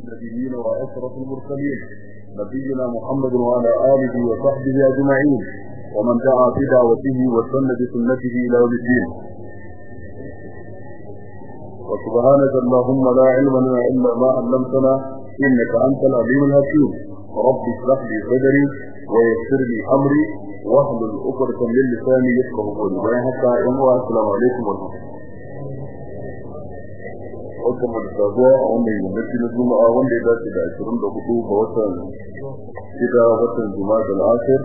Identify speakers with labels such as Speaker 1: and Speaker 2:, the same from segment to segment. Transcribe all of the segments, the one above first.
Speaker 1: النبيين وأشرف المرسلين نبينا محمد وعلى آله وصحبه أجمعين. ومن دعا بدعوته وسن بسنته إلى يوم الدين. وسبحانك اللهم لا علم لنا إلا ما علمتنا إنك أنت العليم الحكيم. رب اشرح لي صدري ويسر لي أمري واحلل عقدة من لساني يفقه قولي. السلام عليكم ورحمة الله. Wata mutazuwa a wannan yammaci na juma'a wanda ya dace da ashirin da huɗu ga watan shida watan juma'a da al'asir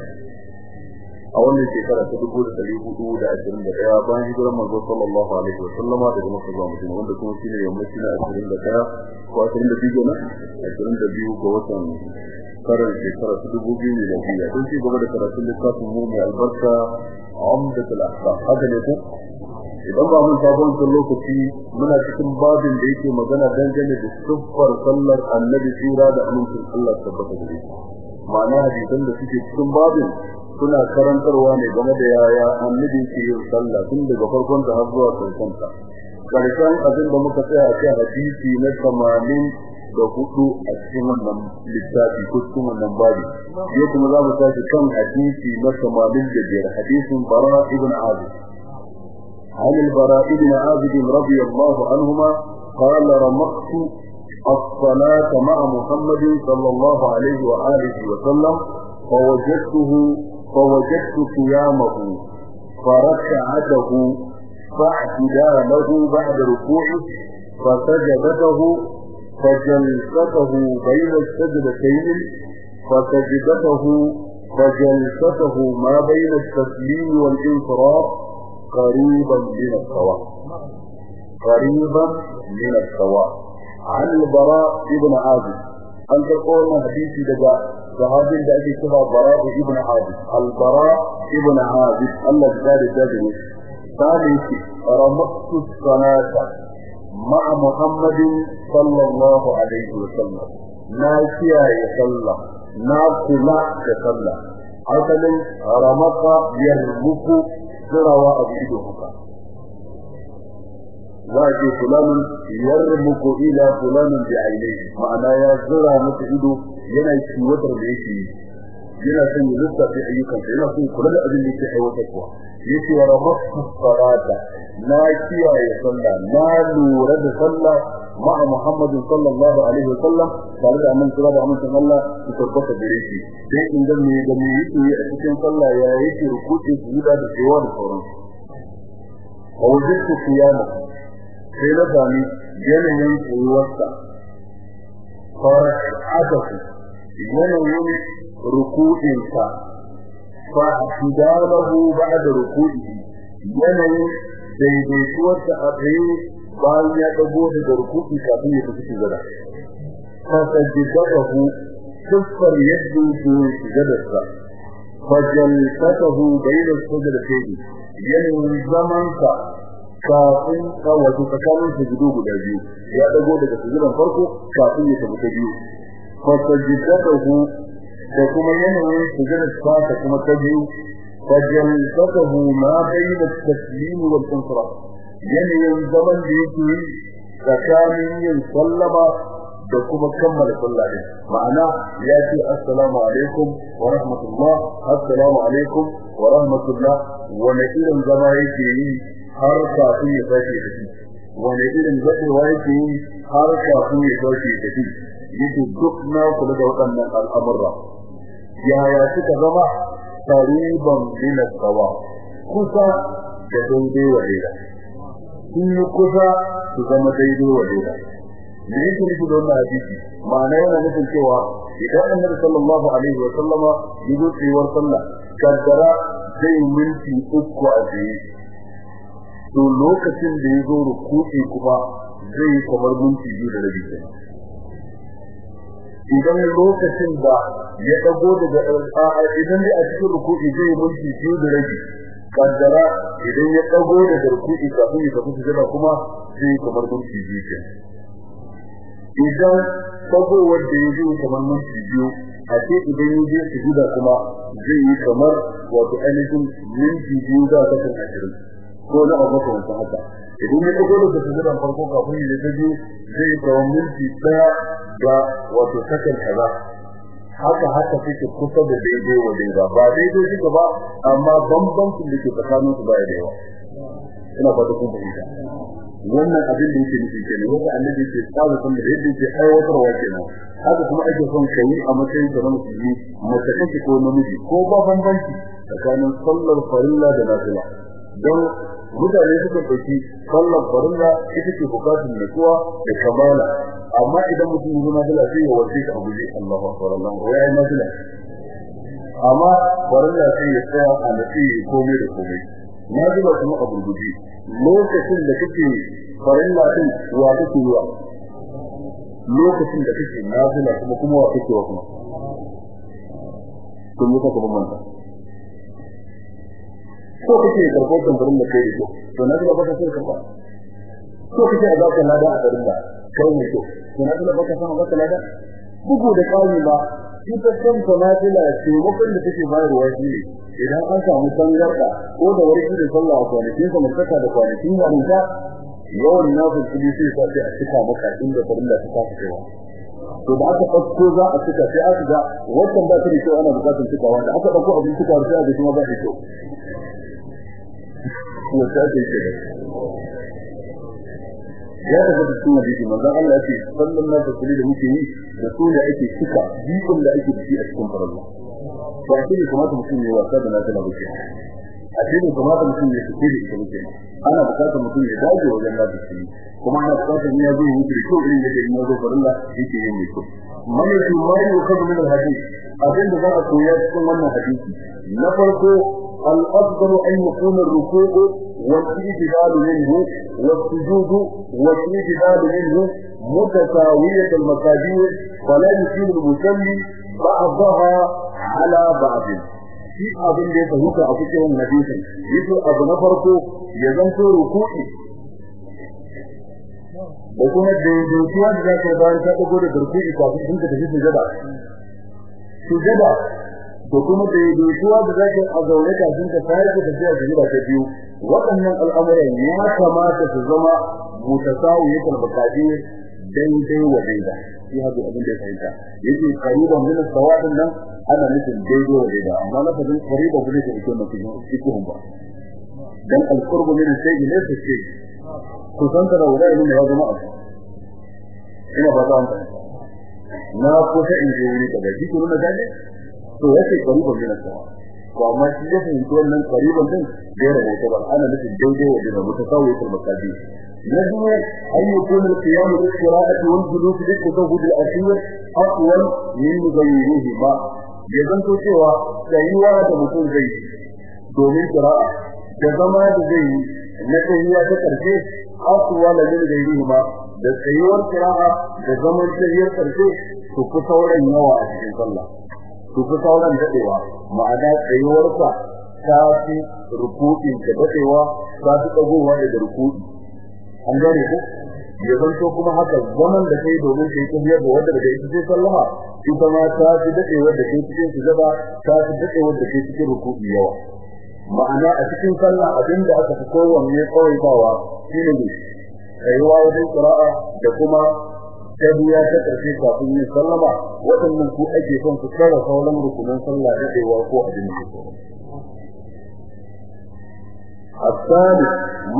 Speaker 1: a wannan shekara ta dubu da ɗari huɗu da ashirin da ɗaya bayan hijirar manzo sallallahu alaihi wa sallama daga maka zuwa mutum wanda kuma shine yammaci na ashirin da ɗaya ko ashirin da na ashirin da biyu ga watan karar shekara ta dubu biyu da biyu. Don ci gaba da karatun littafin mu mai albarka ahkam haka ne ko? Idan ba mun ta wancan lokaci muna cikin babin da yake magana dangane da siffar sallar annabi sura da amincin Allah tabbata da shi. Ma'ana hadisan da suke cikin babin suna karantarwa ne game da yaya annabi ke yin sallah tun daga farkon da har zuwa ƙarshen ta. Karshen abin da muka tsaya a cikin hadisi na tamanin da huɗu a cikin wannan littafi ko cikin wannan babi. Sai kuma za mu tashi kan hadisi na tamanin da biyar hadisin bara ibn azib. عن البراء بن عابد رضي الله عنهما قال رمقت الصلاة مع محمد صلى الله عليه وآله وسلم فوجدته فوجدت صيامه فركعته فاعتداله بعد ركوعه فسجدته فجلسته بين السجدتين فسجدته فجلسته ما بين التسليم والانصراف قريبا من السواء قريبا من السواء عن البراء ابن عازب. أن تقول حديث دجاء صحابي الذي كما براء ابن عازب. البراء ابن عازب. الله جدار الدجل ثالث رمقت الصلاة مع محمد صلى الله عليه وسلم. ناسيا يصلى. ناكلا يصلى. عدل رمق يرمق zirawa a ido haka. Za a ce fulanin yarmuku ila fulanin bi ainihi. Ma'ana ya zira masa ido yana kiwatar da yake yi. Yana son ya lissafi ayyukan yana son kula da abin da yake aiwatarwa. Yace wa rabatu salata na kiyaye sallah na lura da sallah alaihi wasallam Allah ya tabbata da shi sai in ga me da me yake a cikin sallah ya yake rukuci sujuda da tsayawa da sauran a wajen ku kiyama sai na sami yanayin tsayuwarsa fara adafu yanayin ruku'insa fa hidalahu ba'da ruku'ihi yanayin daidaituwarsa a tsaye bayan ya dago daga ruku'i kafin ya tafi sujada fa sajjadahu siffar yadda yake sujadarsa fa jalsatahu bayna sujdatayn yanayin zamansa kafin ka wato tsakanin sujudu guda biyu ya dago daga sujudan farko kafin ya tafi ta biyu fa sajjadahu da kuma yanayin sujudar ta kuma ta biyu fa jalsatahu ma bayna at-taslim wal insiraf yanayin zaman da yake yi tsakanin yin sallama da kuma kammala sallah din. Ma'ana ya ce assalamu alaikum wa rahmatullah assalamu alaikum wa rahmatullah. Wani irin zama yake yi har kafin ya da shi wani irin zaɓewa yake yi har kafin ya da shi yake duk na kula da waɗannan al'amurra. Yaya suka zama? Qariban min as-sawa kusa da daidai wa daidai sun yi kusa su zama daidai wa daidai me yake nufi da wannan hadisi? Ma'ana yana nufin cewa idan annabi sallallahu alaihi wa sallama ya zo tsayuwar sallah kaddara zai minti uku a tsaye. To lokacin da ya zo rukuki kuma zai yi kamar minti biyu da rabi kenan. Idan lokacin da ya dago daga idan dai a cikin rukuki zai minti biyu da rabi kaddara idan ya dago daga rukuki kafin ya tafi sujada kuma zai kamar minti biyu kenan. Idan dagowar da ya zo kamar minti biyu a ce idan ya je sujuda kuma zai yi kamar wato ainihin minti biyu da ta kan ashirin ko na abu kan haka. Idan ya dago daga sujudan farko kafin ya ta biyu zai kawo minti ɗaya da wato sakan kaza. Haka haka suke kusa da daidai wa daidai ba. Daidai suka ba amma bambancin da ke tsakanin su ba da yawa. Ina fata kun fahimta. Wannan abin da yake nufi kenan wanda annabi ke tsara sun da yadda yake aiwatarwa kenan. Haka kuma ake son kai a matsayin da musulmi mace kake ko namiji ko ba bambanci tsakanin sallar farilla da nafila. Don mutane suka ɗauki sallar farilla ita ce bukatun nutsuwa da kamala. Amma idan mutum ya zama dala sai ya warke ka abu Allahu akbar Allah ko yayi nafila. Amma farilla sai ya tsaya a nasi komai da komai. Nafila kuma abu guji lokacin da kake farilla din wa kake yi lokacin da kake nafila kuma kuma wa kake wa kuma? Kun yi ka kuma manta? Ko kake karɓo tambarin da kai ko to na ga baka sai karɓa. Ko kake a zaka lada a garin da? Kai ne ko to ga baka san baka lada? Bugu da kawai ba sanatila ce wakon da take bayarwa shi ne idan an samu tangarda ko da wani da sallah a kwanakin sa mutaka da ta yawan nafin kuɗi sai sa sai a cika maka ta to da aka ɗauko za a cika sai aka ga wannan ba ta da da aka ɗauko abin cikawa sai a ga kuma ba ce ke da ya tafi da cikin hadisi manzon Allah ya ce sallan na da kulli da muke yi da su da ake cika bikon da ake da shi a cikin farilla to a cikin kamata mutum ne wasa da tana buke a cikin kamata mutum ne su da ita buke ana buƙatar mutum ya dage wajen da shi. Kuma ana buƙatar ya zo yi da kyau irin yadda in zo farilla yake yin mai kyau. Mana shi yi wa min hadisi. Abinda za a koya cikin wannan hadisi na farko الأفضل أن يكون الركوع والاعتدال منه والسجود والاعتدال منه متساوية المكابير فلا يصيب المسلم بعضها على بعض shi abin da ya fahimta a cikin hadisi yace abu na farko ya zanto ruku'i da kuma daidaituwa da zaka bayan ka dago da ruku'i kafin ka tafi sujada sujada da kuma daidaituwa da zaka a zaune kafin ka da tafiya da gida ta biyu waɗannan al'amuran ya kamata su zama mutasawiyatul bukati daidai wa daida. Shi hadu abin da ya fahimta. Yace qariban min sawadin nan ana nufin daidai wa daida. Amma na faɗin qariban bin da yake mutum yake ba. Dan al-qurbu min shay'in laysa shay kusanta da wani ne ya zama abu. Ina ba ta na kusa in je wuri daga shi kuma da to yake qariban min sawa to amma shi ya fahimci wannan qariban din da ya rabu ba ana nufin daidai wa daida mutasawiyatul bukati نجم أن يكون القيام بالقراءة والجلوس بالتزود الأخير أطول من غيرهما يزن سوى سيوا دمتون زي دومين قراءة جزما زي نتهيا تكرشي أطول من غيرهما da tsayuwar kira'a da zaman tsayuwar karshe su fi sauran yawa a cikin sallah Fi sauran dadewa ma'ana tsayuwarsa ta fi rukuɗin da dadewa ta fi dagowa daga rukuɗi. An gane ku? Ya zanto kuma haka zaman da kai domin kai ta biyar da wanda ita sai sallama ita ma ta fi daɗe wanda kai cikin sujada ta fi daɗe wanda kai cikin ruku'i yawa. Ma'ana a cikin sallah abin da aka fi kowanne kawai bawa shine ne kaiwa wajen qira'a da kuma tabiya ta karshe kafin yin sallama waɗannan ku ake son su tsara sauran rukunan sallah dadewa ko abin da ke الثالث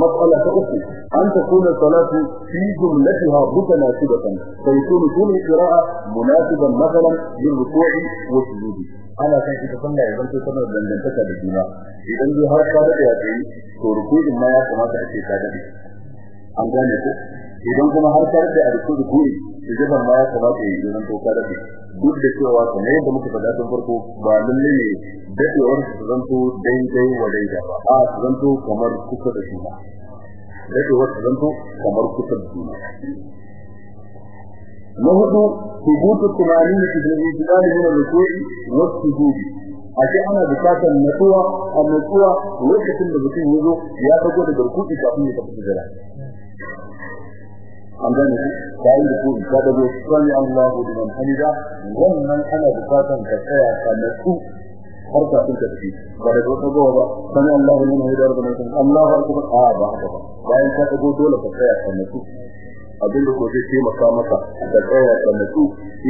Speaker 1: مسألة أخرى أن تكون الصلاة في جملتها متناسبة فيكون كل قراءة مناسبا مثلا للركوع والسجود أنا كان في تصنع إذا كنت تصنع لن تنتكى بالجنة إذا ذي هذا قادة يأتي فركوع ما يقوم تأتي قادة an gane ko idan kuma har ka da arku da idan ma ya kamata yi idan to ka dace duk da cewa kamar yadda muka faɗa tun farko ba lalle ne dadewar su zanto daidai wa daida ba. A su zanto kamar kusa da juna. Dadewar su zanto kamar kusa da juna. Na huɗu hubutu tunani da ijidali min al-ruku'i wa sujudi ake ana buƙatar natsuwa a natsuwa lokacin da mutum ya zo ya dago da garkuɗi kafin ya tafi sujada. An gane ku bayan da kuma ka dago sani Allahu liman hamida. Wannan ana bukatan ka tsaya ka natsu har ka tunta tafi. Ba da wata gowa ba. Sani Allahu liman hamida. Da nan Allahu akbar. A ba haka ba. Bayan ka dago dole ka tsaya ka natsu. Abin da ko zai taimaka maka da tsaya ka nutsu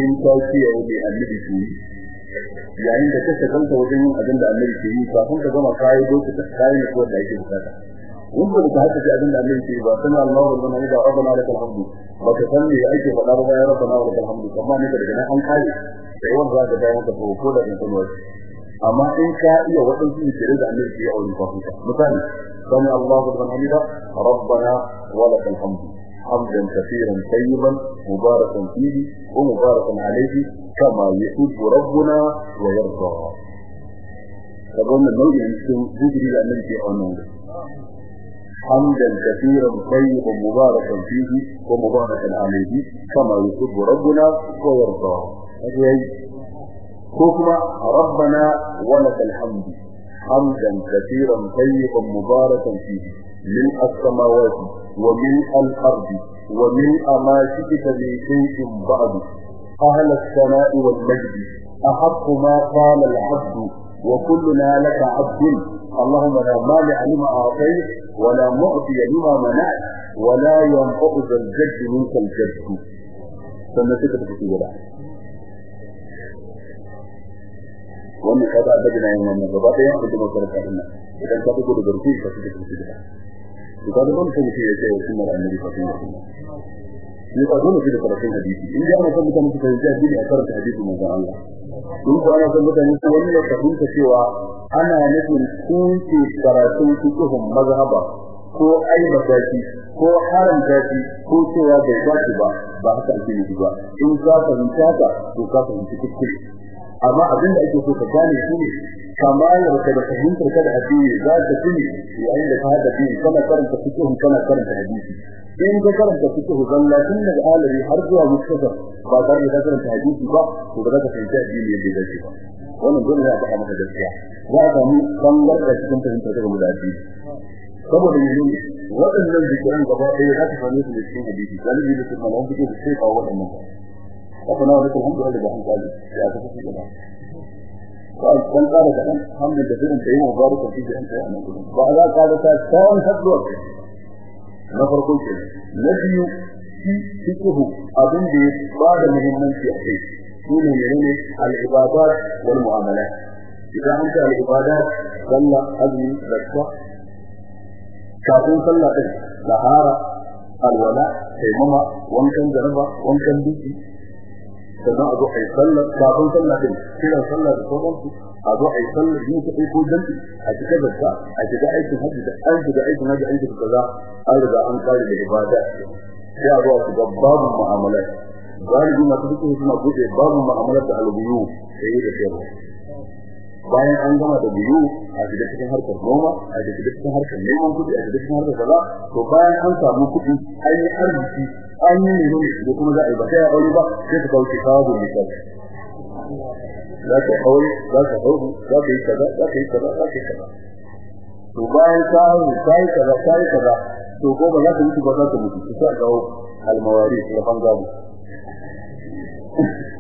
Speaker 1: in ka kiyaye da annabi yi. Yayin da ka shaganta wajen yin abin da annabi ke yi kafin ka gama kayi ta kayi ne ko da yake buƙata. wanda da haka ji abin da annabi ke ba sanan Allah wa rabbana ida rabbana lakal hamdu ba ka san me ake faɗa ba ya rabbana wa lakal hamdu amma ne daga nan an kare sai wanda za ka ga maka ko da kan kuma amma in ka iya wadansu ne da annabi ke yi a wurin kwafuka misali سمع الله لمن حمده ربنا ولك الحمد حمدا كثيرا طيبا مباركا فيه ومباركا عليه كما يحب ربنا ويرضى فقلنا النوع يمكن ذكر الأمن في عنوان حمدا كثيرا طيبا مباركا فيه ومباركا عليه كما يحب ربنا ويرضى. كفر ربنا ولك الحمد. حمدا كثيرا طيبا مباركا فيه. من السماوات ومن الأرض ومن ما شئت من شيء بعد. أهل الثناء والمجد. أحق ما قال العبد. وكلنا لك عبد اللهم لا مانع لما أعطيت ولا معطي لما منعت ولا ينقض الجد منك الجد فالنسكة تكتب لها ومن خطا بدنا يوم من الضباط يأخذ مصرفة لنا إذا انت تقول درسيل فسكت تكتب لها يقول لهم سمسي يسير سمع النبي صلى الله عليه وسلم يقول لهم سمسي يسير سمع النبي صلى الله عليه وسلم يقول لهم سمسي يسير سمع النبي صلى الله عليه وسلم in ko ana son mutane su wani fahimta cewa ana nufin kunce karatun fiqhun mazhaba ko aibata shi ko ko cewa bai dace ba ba haka ake nufi ba. In ka fahimta ka to ka fahimci kuskure. Amma abin da ake so ka gane shi ne kamalar ka da ka da addini za ka tuni yayin da ka hada dini kana karanta fiqh kana karanta hadisi. In ka karanta fiqh zalla tun daga alari har zuwa mustaqbal ba tare da karanta hadisi ba to ba za ka fahimci addini yadda zai ba wannan dole ne a faɗa maka gaskiya za ka mu bangar da cikin fahimtar ka da addini saboda yanzu waɗannan zikiran gaba ɗaya za ka same su da cikin hadisi galibi da kuma nan fiqh sai kawo waɗannan وكنا ولك الحمد لله بحمد الله يا تفسي كده قال كان قال كمان الحمد لله كثير انت ايه مبارك فيك انت انا بعد قال كان فضل نفر كل شيء نبي shi fiqhu abin da ya ba da muhimmanci a kai. Shine menene? Al-ibadat wal mu'amalat idan an ta al-ibadat sallah azmi zakka. Kafin sallah din sahara alwala taimama wankan jaraba wankan duki sannan a zo a yi sallar kafin sallar din kiran sallar da sauransu a zo a yi sallar yin kuɗi ko jamfi a shiga zarta a shiga aikin hajji da an aikin hajji an kaza an riga an kare da ibada. Sai a zo a shiga babu mu'amalat galibi masu duk suna buɗe babu mu'amalat da albiyu sai da sayarwa. Bayan an gama da biyu a shiga cikin harkar noma a shiga cikin harkar neman kuɗi a shiga cikin harkar kaza to bayan an samu kuɗi an yi arziki an yi ne da kuma za a yi ba sai a aure ba sai ka kawo kawo misal za ka aure za ka aure za ka yi kaza za ka yi kaza za ka yi kaza. To bayan ka aure ka yi kaza ka yi kaza to ko ba za ka mutu ba za ka mutu sai ka kawo almawari da bangamu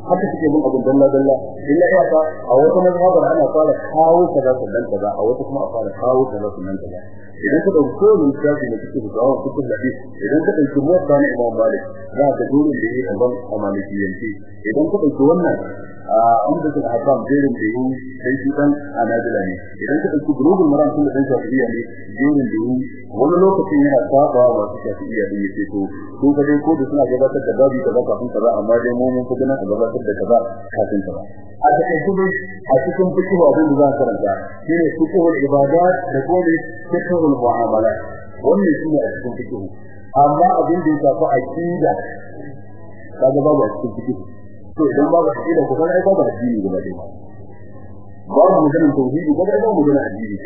Speaker 1: haka suke bin abin dalla dalla illa ya ka a wata mazhabar ana fara kawo kaza sannan kaza a wata kuma a fara kawo kaza sannan kaza. Idan ka ɗauko min shafi da kike da kutub da idan ka ɗauki muwatta na Imam Malik za ka dole da yake ban a malikiyanci idan ka ɗauki wannan a inda ka haɓa jerin da yi sai shi dan anadila ne. Idan ka ɗauki bulugul maram sun da shafi'iyya ne jerin da yi wani lokacin yana saba wa shafi'iyya din ya ce to ko ka dai ko da suna gabatar da babu kaza kafin kaza amma dai mu mun kuɗin a gabatar da kaza kafin kaza. A cikin kudu a cikin fiqh abin da za ka karanta shine fiqhul ibadat da kuma fiqhul mu'amalat wannan shine a cikin fiqh amma abin da ya shafi aqida kaga babu a cikin fiqh to idan babu aqida ko sai babu addini gaba ɗaya babu maganar tauhidi ɗaya babu maganar addini.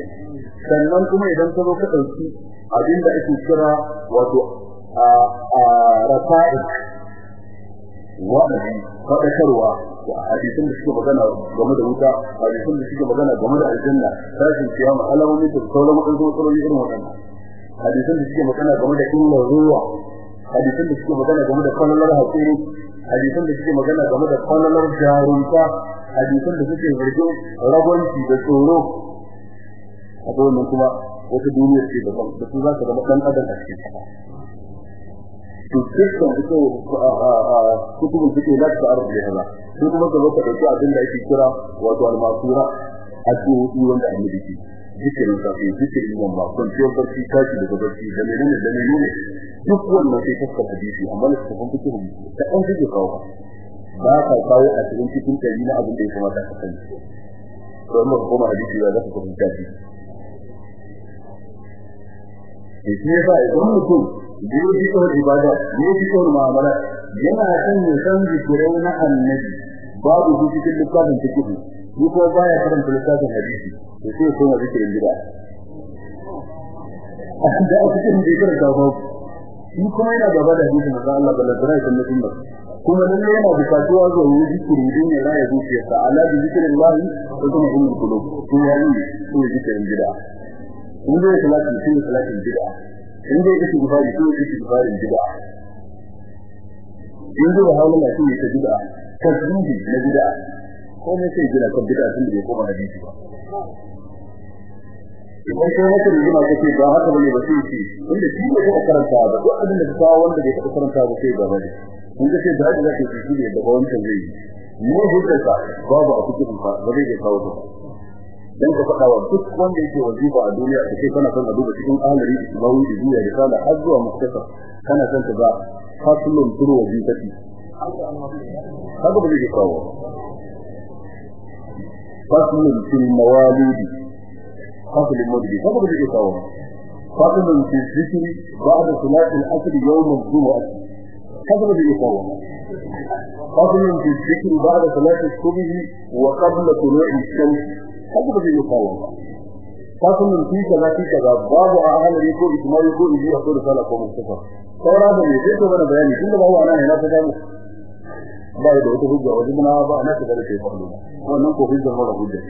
Speaker 1: Sannan kuma idan ka zo ka ɗauki abin da ake kira wato a rafa'i wa'azi faɗakarwa hadisin da suke magana game da wuta hadisin da suke magana game da aljanna da sauran irin hadisin da suke magana game da ruwa hadisin da suke magana game da haƙuri hadisin da suke magana game da hadisin da suke ragwanci da tsoro. A kuma wata duniya ce da su za zama ɗan adam a cikin dukkan ita kutubun suke la ta arzu da hada su kuma ka zaka ɗauki abin da ake kira wato al-masura addu'o'i wanda annabi ke zikirin safi zikirin yamma kwanciyar barci tashi daga barci da menene da menene. Duk wannan sai fuska hadisi amma da tafan fikihu da an fike kawo ba ka kawo a cikin cikin tari na abin da ya kamata ka sani. To amma kuma hadisi da zaka kuma tashi shi ba idan mutum ya fi kawai ibada? Da ya fi kawai mu'amala? Yana son ya san zikirai na annabi. Babu su cikin littafin fikihu. Ni ko baya karanta littafin hadisi. To sai ko na zikirin gida. Da aka cikin zikirin da ba. Shi kuma yana gaba da hadisi manzo Allah ballan da mutum ba kuma lalle yana bukatuwa zuwa yin zikiri din ya raya zuciyarsa ala bi zikrillah wa kuma ummul qulub. To yayi to zikirin gida. In dai salati sai salatin gida. In dai kace gufari sai kace gufarin gida. In dai hawala sai kace gida tasbihi na gida. Ko ne sai gida kan bid'a sun da koma hadisi ba. Idan kai ne ma kace ba haka ba ne ba sai ce wanda shi ne ka karanta ba duk abin da ka wanda bai ka karanta ba sai gaba ne. Kun ga sai da haka shi ne da wancan zai ne hujjar ka babu a cikin ka ba zai kawo ta dan ka faɗa wa duk wanda yake wazifa a duniya da kai kana son a duba cikin ahlari isbawi da duniya da kala har zuwa mustaka kana son ka ga fasulun turu wazifati haka ba zai kawo فصل في المواليد فصل المولد فصل في الإصابة فصل في الذكر بعد صلاة العصر يوم الجمعة فصل في الإصابة فصل في الذكر بعد صلاة الصبح وقبل طلوع الشمس kaji ba zai kawo ba. Ka san mun fi kaza fi kaza babu a halari ko ismail ko ibi a kullu sala ko mustafa. Saura da ne zai gaba bayani? Tunda ba wannan ne na ta damu ba da wata hujja wajen na ba na ta da ke faɗo wannan ko hujja ba da hujja.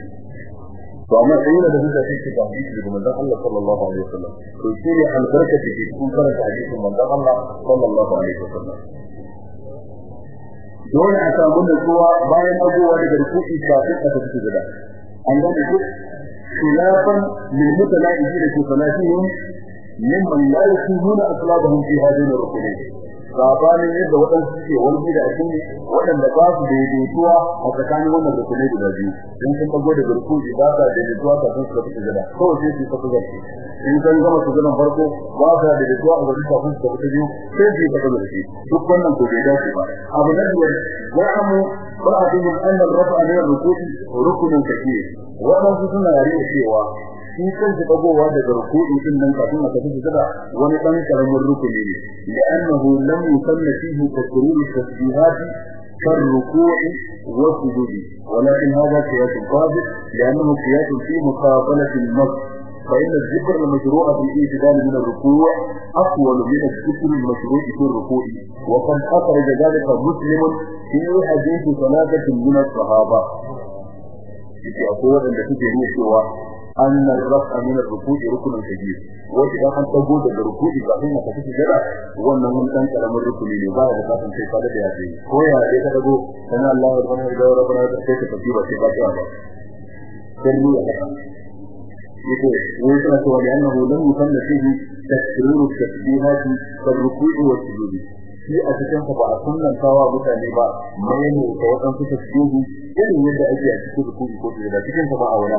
Speaker 1: To amma sai da hujja take da hadisi da manzon Allah sallallahu alaihi wasallam. To shi ne albarka take cikin karanta hadisin manzon Allah sallallahu alaihi wasallam. Dole a samu da bayan abuwa daga rukuki kafin a tafi gida an gane ku? Khilafan lil mutalaibi da ke salatihim mimman la yakunu aslabahum fi hadhihi ar-rukunayn sabanin yadda waɗansu suke wani da ake waɗanda ba su daidaituwa a tsakanin wannan rukunai guda biyu. In sun tago da garkuji ba sa daidaituwa kafin su tafi gida kawai sai su tafi garki in sun gama su gidan farko ba sa daidaituwa a sai su duk wannan ko bai ba. Abu بعضهم أن الرفع من الركوط ركن كثير. وأنا سنة يريد شيئا في كنت تقوى هذا الركوط إنما تكون تفيد تبع ونقام كلام الركن لأنه لم يتم فيه تكرير التسجيهات كالركوع والسجود. ولكن هذا قياس قادر لأنه قياس في مقابلة النظر فإن الذكر المشروع في الاعتدال من الركوع أطول من الذكر المشروع في الركوع وقد أخرج ذلك مسلم في حديث ثلاثة من الصحابة أقول أن تجري أن الرفع من الركوع ركن كبير وإذا أن تقول الركوع كافين كفي جدا وأن من كان كلام الركوع لبعض كافين في قادة هذه هو يا إذا تقول أن الله ربنا إذا ربنا كيف تجيب في قادة هذا ترمي هذا ويقول لأنه لم يسمى فيه تكرير التسبيحات كالركوع والسجود. mutane ba mai ne da wadansu tasbihi irin yadda ake a cikin rukuni ko da cikin ka ba a wani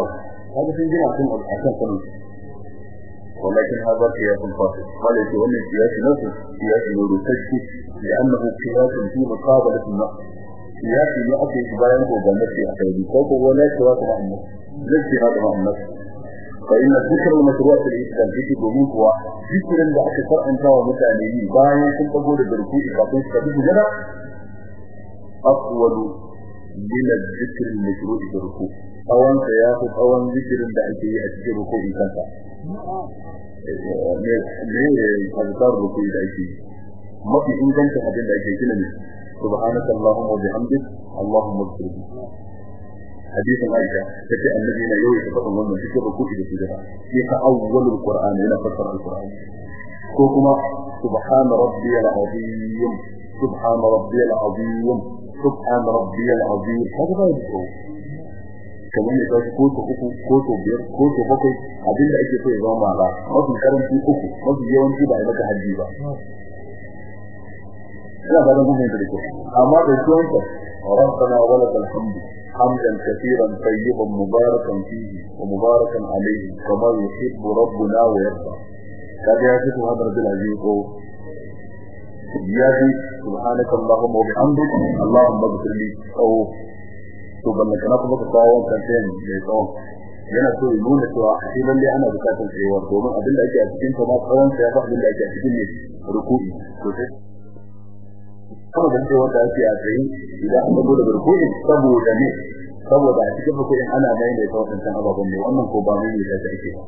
Speaker 1: هذا في جنة عشان عشان كمان ولكن هذا قياس فاصل قال إن قياس نفسه قياس نور التشكي لأنه قياس في مقابلة النقص. قياس يأتي بيان وجنتي أخيري فوق ولا سواك مع النفس. ليس هذا مع النفس. فإن الذكر المشروع في الإسلام في دومين هو ذكر اللي أكثر أنت ومتعلمين باين كنت تقول الدركوء فاتن سبيل جنة أطول من الذكر المشروع في الركوع tsawon sa ya fi tsawon zikirin da ake yi a cikin rukuni kansa ne ne azkar rukuni da ake yi mafi inganta abin da ake gina ne subhanaka allahumma wa bihamdik allahumma ighfir li حديث عائشة تجي الذين يوجد فضل الله في كل ركوش في أول القرآن إلى فسر القرآن. كوكما سبحان ربي العظيم. سبحان ربي العظيم. سبحان ربي العظيم. هذا ما يبقوا كمان يتعرف كوتو أكو كوتو بير كوتو بكي عدل أكي في إظام على. مصر كرم في أكو مصر يوان في بعدك حديبا لا بعدنا نحن نتركوا أما تشوانك ربنا ولك الحمد. حمدا كثيرا طيبا مباركا فيه ومباركا عليه كما يحب ربنا ويرضى قد يأتيك هذا رب العزيز يأتي سبحانك اللهم وبحمدك اللهم اغفر لي أو سبحان لك نقبك صاوان كنتين جيسون ينا سوء نونة وحسينا لي أنا بكاتل سيوان دوما أبل أجي أتكين فما قرن سيضح بل أجي أتكين ركوبي kuma da cewa da ake a tsayi idan an gado da ruku'i saboda ne saboda a cikin ruku'in ana mai da wadannan ababen ne wannan ko ba mai da ake ba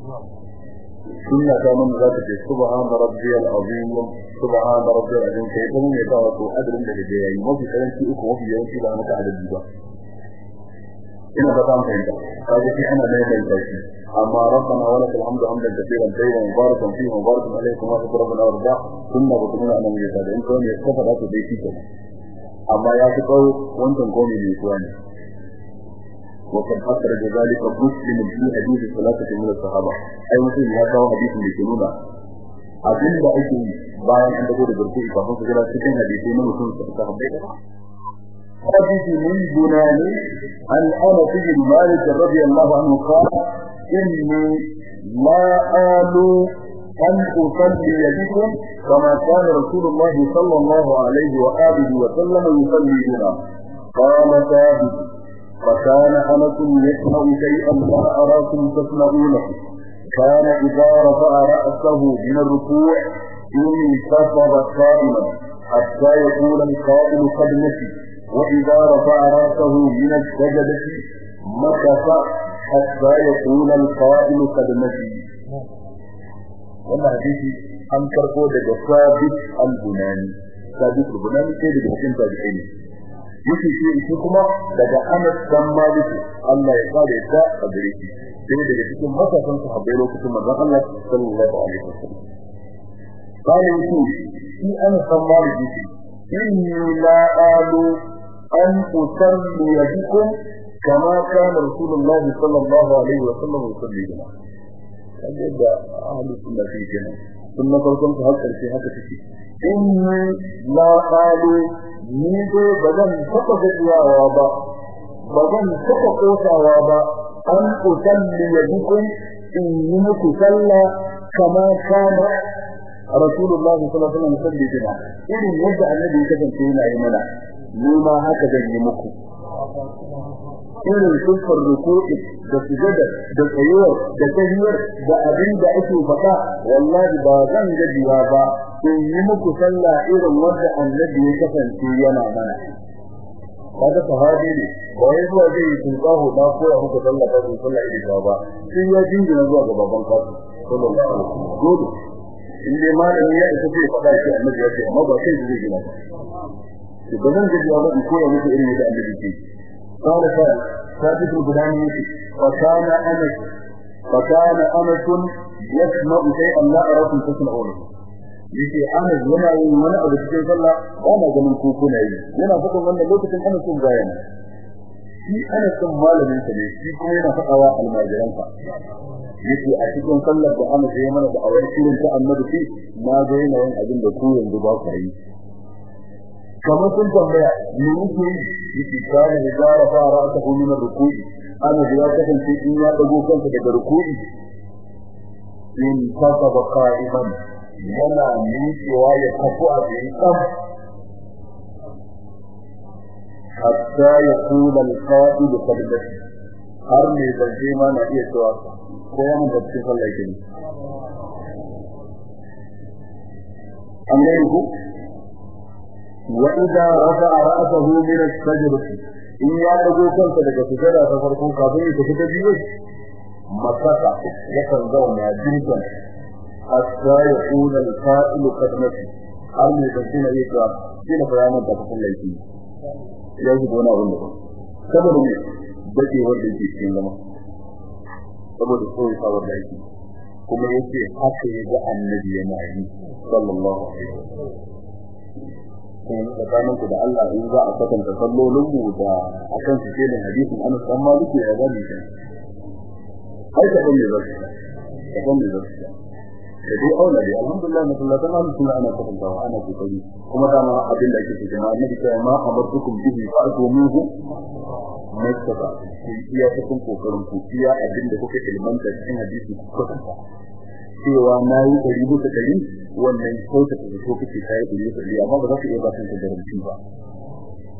Speaker 1: sunna ta mun za ta ce subhana rabbiyal azim subhana rabbiyal azim kai kuma ne ta wato adadin da ke yayi mafi karanci uku mafi yawanci ba maka adadi ba ina ba zan fahimta. Kaje sai ana mai mai tashi amma rabbana wa lakal hamdu hamdan katiran tayyiban mubarakan fihi mubarakan alayhi wa shukru rabbana wa rida. Kunna wa kunna ana mai tashi in kuma ya kafa da dai shi ke amma ya fi kawo wannan komai ne kuwa ne. Wa kan hasara da zalika muslim fi hadith salatati min as-sahaba. Ai mutum ya kawo hadisin da bayan an dago da barko ikafin su jira hadisi na mutum حديث من بناني عن أنس بن مالك رضي الله عنه قال إني لا آل أن أصلي بكم كما كان رسول الله صلى الله عليه وآله وسلم يصلي بنا. قال ثابت فكان أنس يسمع شيئا لا أراكم تسمعونه. كان إذا رفع رأسه من الركوع انتصب قائما حتى يقول القائل قد نسي وإذا رفع رأسه من السجدة مكث حتى يقول القائل قد نسي wannan hadisi an karbo daga sabit al-bunani sabit al-bunani sai daga cikin tabi'in yake shi shi kuma daga Anas dan Malik Allah ya kare ta a gare shi sai daga cikin matasan sahabbai lokacin manzon Allah sallallahu alaihi wasallam قال يقول في أنا صمال جيسي إني لا آل أن أصلي بكم كما كان رسول الله صلى الله عليه وسلم يصلي بنا هذا يبدأ أهل السنة في جنة ثم قلتم هذا الشيء هذا الشيء إني لا آل ni dai ba zan taɓa gajiyawa ba ba zan taɓa ƙosawa ba an usalli ya dukun in yi muku sallah kama kana rasulullahi sallallahu alaihi wasallam salli bina irin yadda annabi ya kasance yana yi mana ni ma haka zan yi muku. Irin sufar ruku'i da sujada da tsayuwar da tahiyar da abin da ake faɗa wallahi ba zan gajiya ba in yi muku sallah irin wanda annabi ya kasance yana mana. Kaga sahabi ne ba wai zuwa zai yi tunkaho ba ko ya muku sallah ba ku sallah irin ba sai ya jingina zuwa ga baban kasu sallallahu alaihi wasallam in dai malami ya isa zai faɗa shi annabi ya ce amma ba sai zai gina ba. ba zan gajiya ba in koya muku irin yadda annabi ke قال ثابت البناني وكان أنس فكان أنس يسمع شيئا لا أراكم تسمعونه yake ana yana yin wani abu cikin sallah ba na ganin ko kuna yi yana faɗin wannan lokacin ana son gaya ne shi ana son malamin sa ne shi kuma yana faɗawa almajiran sa yake a cikin sallar da ana sai mana da awar shirin ta annabi shi na ga yana yin abin da ku yanzu ba ku yi Zara fara ta hu min ruku'i. Ana da ya kasance in ya dago kansa daga ruku'i in kasaba qa'iman yana miƙewa ya kafu a kam hatta ya kula al-qa'id qadda har ne zance ma na iya cewa ko yana da cikin wa idza rafa'a ra'sahu min as-sajdah in ya dago kansa daga sujada ta farko kafin ya tafi ta biyu makasa yakan zauna jinkan hatta ya kula al-qa'il qad nafi har ne da kina yi ka kina bayanan da kafin laifi ya yi gona wanda saboda ne dake wanda yake cikin zama saboda koyi sawar da ga kuma tsakanin ku da Allah in za a kwatanta sallolin mu da akan su ke da hadisin Anas dan Malik ya gani shi ai ka ba ne zaka ka ba ne zaka da dai aula dai alhamdulillah na Allah sunna ana kwatantawa ana ƙoƙari. Kuma dama abin da ake so jama'a annabi ta ma amartukum bihi fa'tu minhu. Mastaba ku iya cikin ƙoƙarin ku iya abin da kuka ilmanta cikin hadisi ku kwatanta. Cewa na yi ɗari bisa ɗari wannan kauta ta so kake ɗari bisa ɗari amma ba za ka iya ba kanka garanti ba.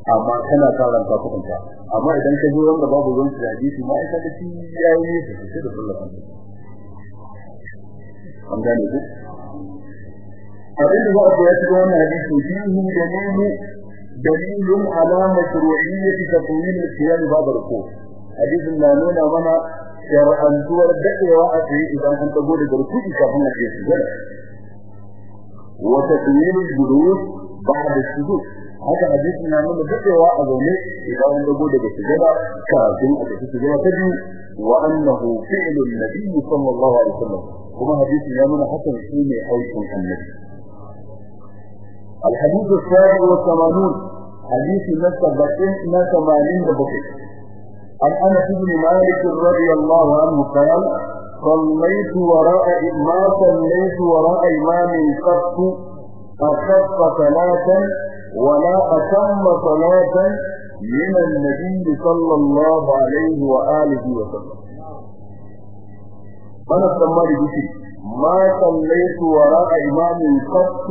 Speaker 1: Amma kana karan ka kwatanta. Amma idan ka zo wanda babu ruwan da hadisi ma aika da shi ya yi ne sai da sallah an gane ku? Abin da za a koya cikin wannan hadisi fihi dalilu dalilun ala mashru'iyyati tatwil al-qiyam ba'da ruku. Hadisin na nuna mana shar'antuwar dadewa a tsaye idan an tago da garkuɗi kafin a je sujada wa tatwil al-julus ba'da sujud haka hadisi na nuna dadewa a zaune idan an dago daga sujada kafin a tafi sujada ta biyu wa annahu fi'lu an-nabi sallallahu alaihi wasallam kuma hadisi ya nuna hakan shine aikin annabi الحديث السابع والثمانون حديث نسبة نسبة ثمانين بكر عن أنس بن مالك رضي الله عنه قال صليت وراء ما صليت وراء إمام قط أخف ثلاثا ولا أتم صلاة من النبي صلى الله عليه وآله وسلم. أنا سمالي بشي ما صليت وراء إمام قط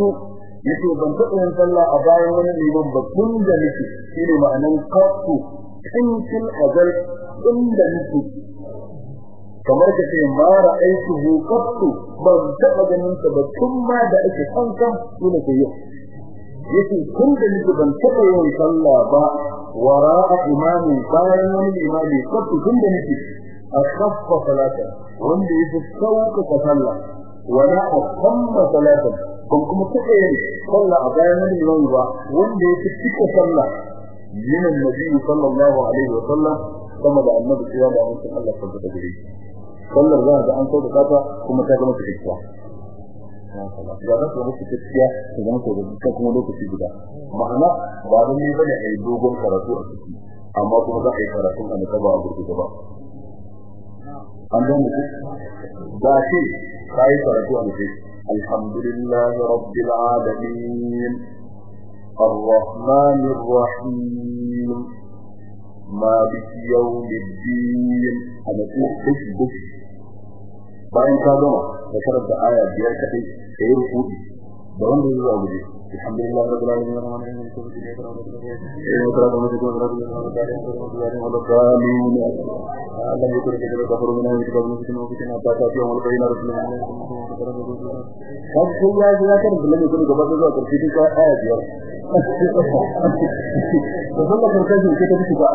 Speaker 1: yace ban taɓa yin sallah a bayan wani liman ba tun tun azal tun da nake. Kamar ka ce ma ra'aytuhu qattu. Ban taɓa ganin sa ba tun ma da ake kan kan dole ke yau ya ce tun da nake ban taɓa yin sallah ba wara'a imami bayan wani imami qattu tun da nake akhaffa salata wanda yake sauka sallah. Wala akamma salatan. Ban kuma taɓa yin sallah a bayan wani imami ba wanda yake cika sallah. min annabi sallallahu alaihi wa sallam kama da annabi cewa da mutum Allah tabbata da gare sallar za ga an sauka kata kuma ta zama cikakkiya ya za ta mutu cikakkiya ta zama ta zama kuma lokaci guda ma'ana ba da ne bane a yi dogon karatu a ciki amma kuma za a yi karatun a nutsa ba a gurgurta ba an gane ku ba ce ka yi karatu a nutsa الحمد لله رب العالمين الرحمن الرحيم مالك يوم الدين أنا بش بش bayan ka gama da karanta aya biyar kadai da yi rukudi da wanda zai zuwa guje arrahim maliki yawmid din eh wa salatu wa salamu ala rasulillah wa ala alihi Allah ya kore da kafaru min ayi da mun kuma kuma ta ta ta wal bayna rasulullah kan ko ya ji ya karanta lalle kuma gaba zuwa ƙarshe duk aya biyar da sallar ƙarshe ke ta fita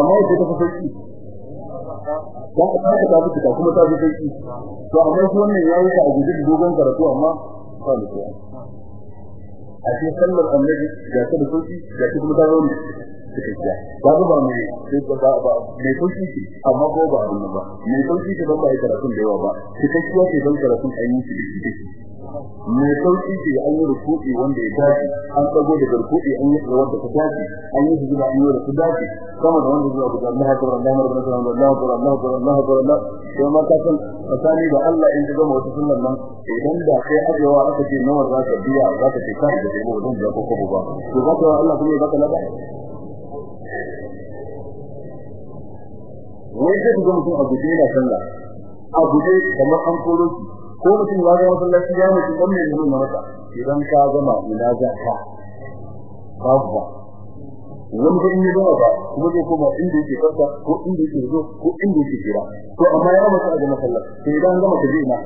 Speaker 1: amma ita ta fita dan ka ta ta fita kuma ta fita to amma shi wannan yayi ta a gudun dogon karatu amma ba ne a cikin sallar annabi ga ta da sauƙi ga ta kuma dawo ne. Ba ba mai sai ba ba mai sauƙi ce amma ko ba ba. Mai sauƙi ce ban ba karatun da yawa ba. Cikakkiya ce don karatun an yi da shi. Mai sauƙi ce an yi rukuɗi wanda ya dace an tsago da rukuɗi an yi tsawon da ta dace an yi hijira an yi da ta dace sama da wanda zuwa ga Allah ta Allah ta Allah ta Allah ta Allah ta Allah ta Allah sai ma ka san tsakani da Allah in ka gama wata sunnan nan idan da kai ajewa aka ce nawa za ka biya za ka ce kai da kai zan biya ko ko ba. To za ka Allah kuma ya baka lada? Wai sai ga mutum a guje yana sallah a guje kamar an koro shi. Ko mutum ya ga masallaci ya mutu dan ne zuwa masa? Idan ka gama za ka babu ba wani da in yi ba kuma zai koma inda yake kasa ko inda yake zo ko inda yake kira to amma ya masa ga masallaci sai idan gama ka je ina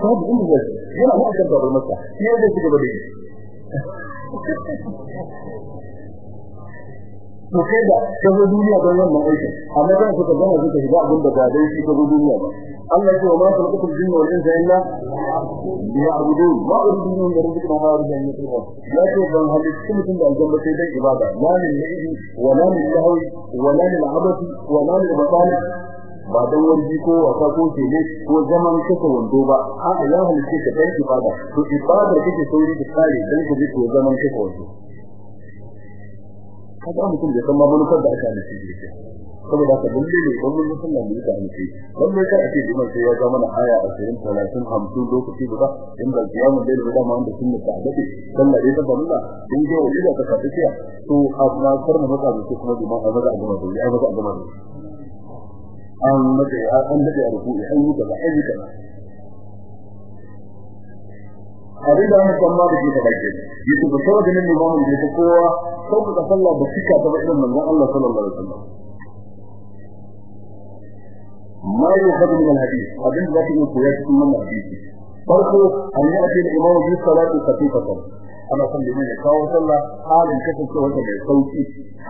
Speaker 1: babu inda zai yana kan babu masa gaba da yi. To kai da ka zo duniya don wannan aikin. Amma kan ka gama zuka shiga abin da ba dai shi ka zo duniya ba. Allah ya ma ta kuka jinna wal insa illa ya'budun ma uridu min rizqin ma uridu an yutwa ya ce ban halitta mutum da aljanna sai dai ibada. La lil lahi wa la lahwi wa la abati wa la batali ba dan warji ko wasa ko tele ko zaman kasa wando ba. A ya halitta ka dan ibada. To ibada kake sauri da kare dan ku ji ko zaman kasa wando. Kaga mutum da san ma manufar da aka nufi shi saboda haka lalle ne don mun sallah mu ta hanci lalle kar a ce liman sai ya ga mana aya 20 30 50 lokaci guda inda kiyamun dai da dama wanda sunna ta dace. Sallah dai ta balla in ga wani da ka tafi kiya to amma kar mu maka da kuma liman a maza a gama da ya maza a gama da an mace an dace a ruku'i an yi yi kaza. abin da aka san ma da ke da bakin yake ba saboda nan limamin da kowa sauka ka sallah da fika ta bakin manzon Allah sallallahu alaihi wasallam ما يؤخذ من الحديث أبن ذات الكويات من الحديث فرقه أن يأتي الإمام في الصلاة خفيفة أنا صلي من يكاو صلى حال كتب سوى بالصوت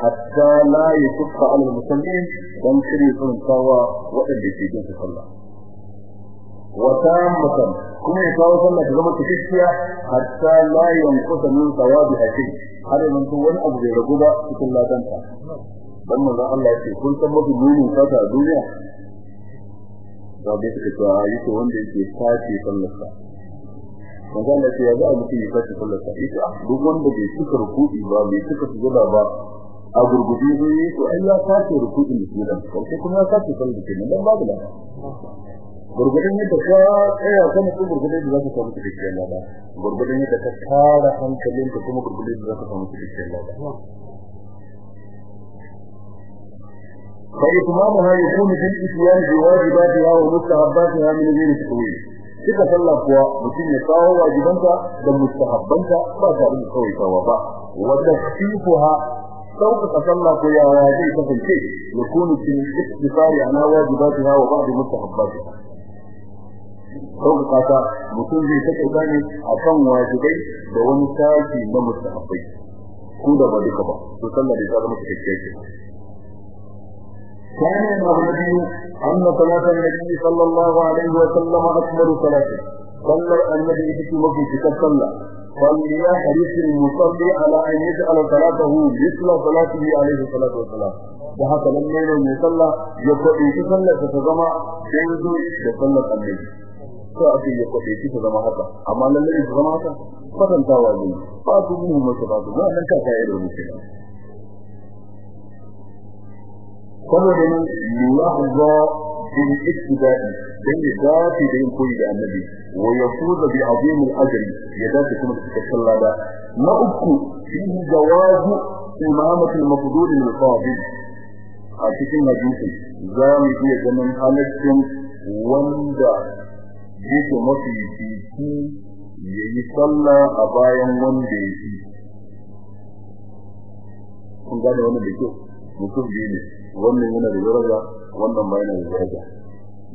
Speaker 1: حتى لا يشق على المسلمين وانشري يكون سوا وإن بيتيجين wa tammatan kuma ya kawo sallah ta zama cikakkiya hatta la yanqusa min thawabi ashi har yanzu wani abu bai ragu ba cikin ladanta dan manzo Allah yake kun san mafi munin fata a duniya da bai take to ayi to wanda yake fati sallar sa manzo Allah ya ga mutum ya fati sallar sa ita duk wanda bai cika ruku'i ba bai cika sujada ba a gurgudi zai yi to ai ya fati ruku'i ne kuma sai kuma ya fati sallar kenan dan babu lafiya gurgudun yadda ka tsaya kan su gurgudun da zaka samu cikakken lada gurgudun yadda ka tara hankalinka kuma gurgudun da zaka samu cikakken lada فإتمامها يكون في الإتيان بواجباتها ومستحباتها من غير تقويل kika sallah kuwa mutum ya kawo wajibanta da mustahabbanta ba tare da kawai kawa ba wa tasfifuha sauka sallah ko ya zai kasance ya kunu cikin istifari ana wajibatiha wa ba'd mustahabbatiha sauka kasa mutum zai take gane akan wajibai da wani sashi na mustahabbai ko da ba duka ba to sallah da zama cikakke ثانيا النبي أن صلاة النبي صلى الله عليه وسلم أكبر صلاة صلى النبي في وفي صلى فليحرص المصلي على أن يجعل صلاته مثل صلاته عليه الصلاة والسلام وهذا لما يصلى يقول تصلى تتزمع جنزو يصلى النبي so abin ya kwabe shi zama haka. Amma lalle ya zama haka kwatantawa ne. Ba su mu mace ba su. Wannan ka kai da mutum kuma da yuhza bil iktidai dan ya dafi da yin koyi da annabi. Wa yafuza bi azim al ajr ya dafi kuma da cikakken lada. Na uku shi jawazu imamatu al mafdud al qabil a cikin hadisi za mu iya ganin halaccin wanda yake mafi fifi ya yi sallah a bayan wanda ya fi. Kun gane wannan da kyau? Mutum biyu ne. Wannan yana da daraja wannan ba yana da daraja.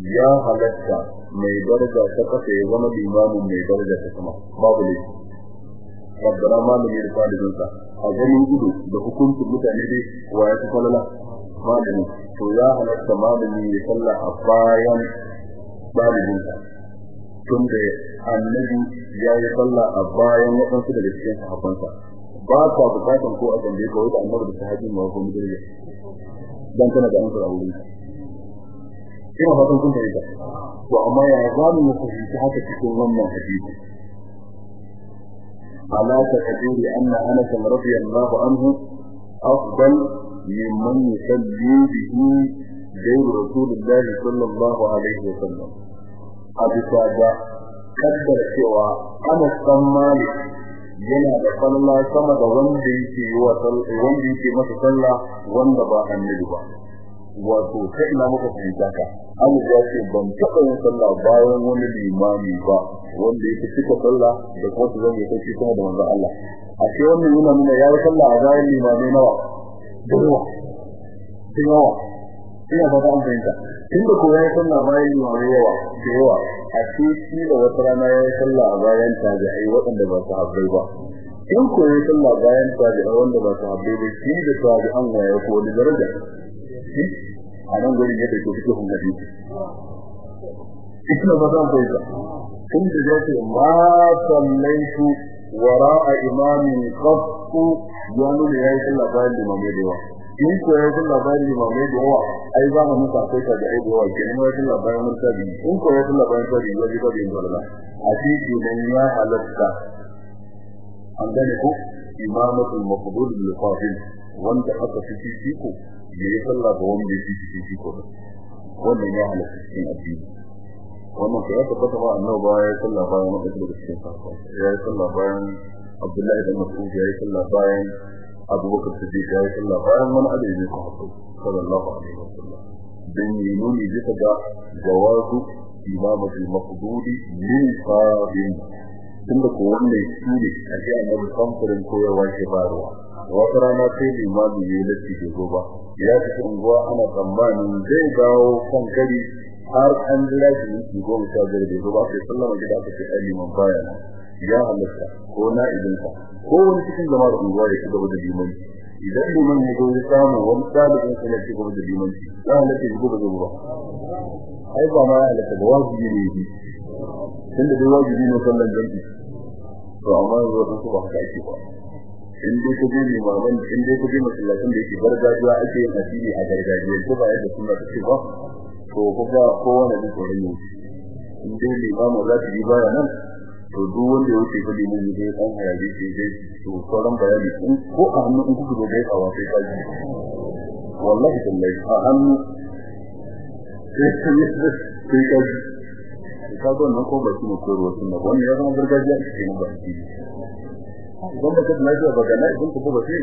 Speaker 1: Ya halatta mai daraja ta kasa ya zama limamin mai daraja ta sama. Babu ne. Kaddara malami da talibinsa. A ganin ido da hukuncin mutane dai wa ya fi falala? Malami. To ya halatta malami ya salla a bayan talibinsa. Tun da annabi ya yi salla a bayan waɗansu daga cikin sahabbansa ba ka bukatan ko a tambaye ka wata annabi da sahabin ma ko mudirya dan kana da amsar aure ina fatan kun fahimta to amma ya zamu mu fahimci haka cikin wannan hadisi ala taqdiri anna anas radiyallahu anhu afdal mimman yusalli bihi غير رسول الله صلى الله عليه وسلم a bisa ga kaddar cewa ana san mali yana da falala sama da wanda yake yi wa sallah wanda yake masa sallah wanda ba annabi ba. Wato sai ina muka fahimta daga Allah ya ce ban taɓa yin sallah bayan wani limami ba wanda yake cika sallah da kuma su zama yake kuma da manzon Allah. A cewa mun yana nuna ya yi sallah a bayan limami nawa? Da yawa. Ina fata an fahimta. Inda ko ya sallah bayan limami yawa da yawa a shi da wata rana ya sallah bayan tabi'ai waɗanda ba su habbai ba. In ko ya sallah bayan tabi'ai wanda ba su habbai ba shi da tabi'an wa ya ko wani daraja? A nan gurin yadda ke fito hun hadisi ina ba zan fahimta. Kun da ya ce ma sallaitu wara'a imamin qattu ya nuna ya yi sallah bayan limamai da yawa. In ko ya sallah bayan limamai da yawa. Ai za mu musa kai ta da ai da yawa. Kenan ya sallah bayan murtabi in ko ya sallah bayan tabi ya ji babu dole a cikin nan ya halatta. An gane ko? Imamatul maqbul bil fadil. Wanda aka fi fifiko ya yi sallah ga wanda ya fi fifiko. Da wannan ya halatta cikin addini. Wannan ka ya tabbata ba annabi ba ya sallah bayan wanda daga cikin sahabba ya yi sallah bayan Abdullahi da Mas'ud ya sallah bayan Abu Bakar Siddiq ya yi sallah bayan wani adadi ne sahabbai sallallahu alaihi wasallam. Dan yi nuni bisa ga jawazu imamatul maqdudi min sabin tunda ko wanda shi ne a ji annabi kamfarin koyarwa ke barwa wata rana sai limami ne latti ke zo ba ya fi unguwa ana tsammanin zai dawo kan gari har an jira shi minti goma sha da zo ba sai sallama gida aka ce ai liman baya ya halatta ko na idinka ko wani cikin zama da unguwa ya gaba da liman idan liman ya zo ya samu wani ɗalibin sa ya gaba da limanci ya halatta ya gaba da ba ai ba ma ya halatta ba wajibi ne yi tunda dai wajibi ne sallan jami'i to amma yanzu wasu su ba haka ake ba. In dai ku je limaman in dai ku je masallacin da yake gargajiya ake yin addini a gargajiya ko ba yadda sunna take ba to ku ga kowane da tsoron yau in dai limamin za ta yi baya nan to duk wanda ya wuce gadi mun yi dan hayali sai dai to sauran bayani in ko a hannu in kuka zo dai kawa sai ka ji. Wallahi tallahi a hannu. Sai ka ji ka ga nan ko ba shi ne koyarwa sunna wannan ya zama gargajiya ce ne ba shi idan ba ka lafiya ba ga na idan ku ba sai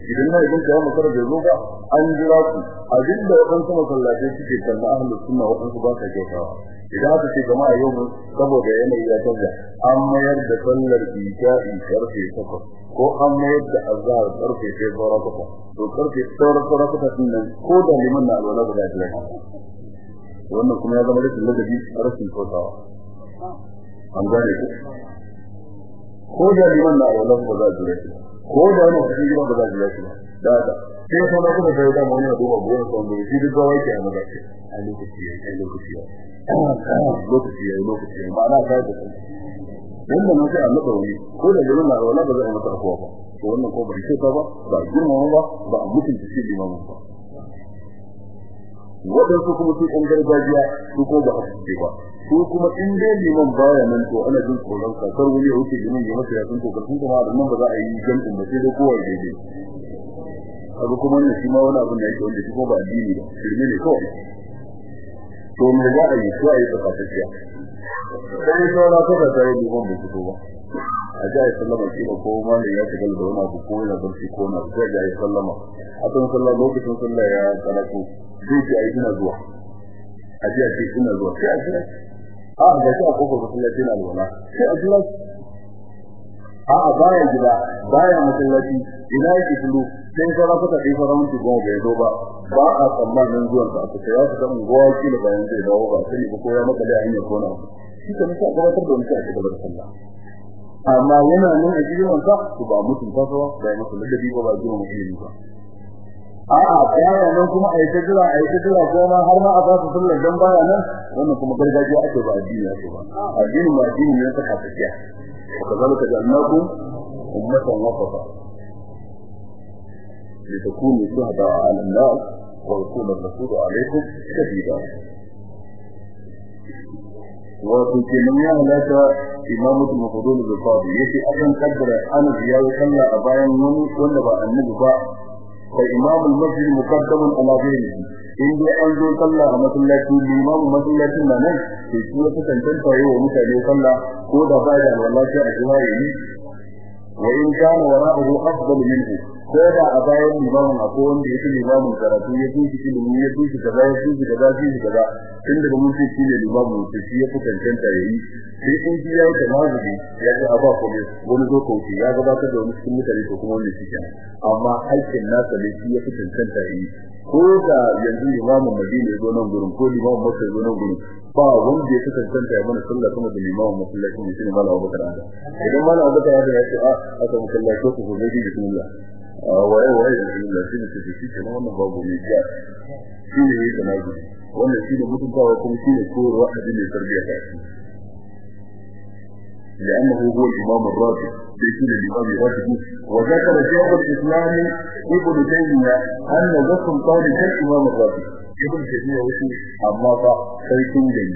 Speaker 1: idan na idan ka maka da zo ba an jira ku abin da wadan kuma sallace suke kalla ahlus sunna wadan su ba ka kyautawa. Idan aka ce jama'a yau saboda yanayi ya canza an mayar da sallar isha'i ƙarfe 8 ko an mayar da azhar ƙarfe 6 zuwa 8 to ƙarfe 6 zuwa 8 ɗin nan ko da liman na alwala ba da wannan kuma ya zama rashin ladabi rashin kyautawa. An gane ko da liman na alwala ba za a jira shi ko da wani cikin gida ba za a jira shi ba. Da haka sai kuma na kuma sai da mu ne duba goyon son da shi duk gawai ke a maza a lokaci ya yi lokaci ya lokaci ya lokaci ya ba na kai da kai wanda mun sai Allah wani ko da liman na alwala ba za a masa kowa ba. To wannan ko ba shi ba ba girma ba ba mutunta shi limamin ba. Waɗansu kuma su ɗan gargajiya su ko ba a ce ba. Su kuma in dai liman baya nan to ana jin tsoron kakar wani ya wuce liman ya masa yasin kokarsun kuma da nan ba za a yi jam'in ba sai dai kowa ya daidai abu kuma wannan shi ma wani abin da yake wanda shi ko ba addini ba shirme ne kawai. To me za a yi? Su a yi tsakatacciya sai saura ta da ta yi liman bai fito ba. A ji a yi sallama shi ba ko ma ya shiga da wani abu ko yana barci ko na sai a yi sallama. A kan sallah lokacin sallah ya karatu zai ce a ina zuwa. A ji ce ina zuwa sai a jira. A ga shi a ƙofar masallaci na alwala sai a jira a a baya gida baya masallaci ina yake tulu sai ka rafa ta kai fara mutu goma bai zo ba. Ba a tsammanin zuwan ka aka ya fita unguwa kila bayan zai dawo ba sai ba ko ya maka da hanyar kona. Shi kan sa gabatar da mutum a cikin sallah. Amma yana nan a cikin wanka to ba mutum ta ba ba mutum da ba ba jiran mutum ba a'a baya nan kuma ai ta jira ai ta jira ko ma har ma a ba su sallar dan baya nan wannan kuma gargajiya ake ba addini ake ba addini ma addini ne ta kafiya ja'alnakum ummatan wasata litakunu shuhada'a 'ala an-nas wa yakuna ar-rasulu 'alaykum shahida wato kenan ya halata imamatu mafudun bil faɗi ya ce akan kaddara ana ziyaru sallah a bayan wani wanda ba annabi ba. Fa imam al masjid muqaddam ala ghayrihi. In dai an zo sallah a masallaci limamu masallacin na nan to shi ya fi tantanta yau mutane sallah ko da ba da wallahi a jima'i wa in kana wara'uhu afdal minhu. Ko da a bayan limamin akwai wanda yake limamin karatu ya fi shi ilimi ya fi shi kaza ya fi shi kaza ya fi shi kaza. Tun daga mun ce shi ne limamin to shi ya fi tantanta yi. Sai in shi ya yi tamazubi ya ga ba ko ne wani zo ko ya gabatar da wani cikin mutane ko kuma wani shi kenan amma aikin nasa ne shi ya fi tantanta yi. Ko da yanzu limamin Madina zo nan gurin ko limamin Makka zo nan gurin ba wanda ya tantance ya mana sallah kuma da limamin masallacin ne shine Malam Abubakar Anda idan Malam Abubakar Anda ya ce a aka masallaci ko ko zai bismillah. a وهو هذه الذين تتكلم عن بابو ميجا في هي تنادي وأنا سيدي متوقع وكم سيدي كور واحد من التربية. لأنه هو الإمام الراجع بيكون الإمام الراجع وذكر شعب الإسلام ابن تيمية أن وصل طالب الإمام الراجع ابن تيمية وصل أماطا سيكون جيد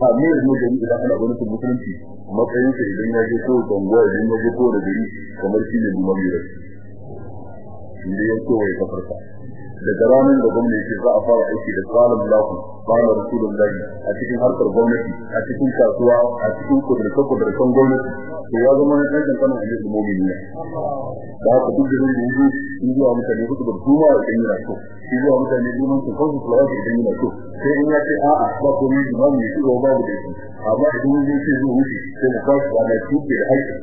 Speaker 1: فأمير مجمع إلى أن أغنيت المسلمين ما قيمت إذن يجيكو تنبوع إذن يجيكو لديه ومالكين الإمام الراجع inda ya so ya kafarta daga ranar da gwamnati za a fara aiki da tsarin lafu tsarin rasulun a cikin harkar gwamnati a cikin kasuwa a cikin kudurce-kudurcen gwamnati to ya zama na ɗan ƙanƙanin ajiyar da momi ne. Da haka duk da zai yanzu in zuwa mutane huɗu da duma da ɗan yana so. In zuwa mutane liman su kawai su lawa da yana so. Sai in ya ce a'a ba ko ne jima'a mai shiga babu da shi. Amma idan zai ce zuwa wuce sai da kwashi ba na tuke da haƙƙi.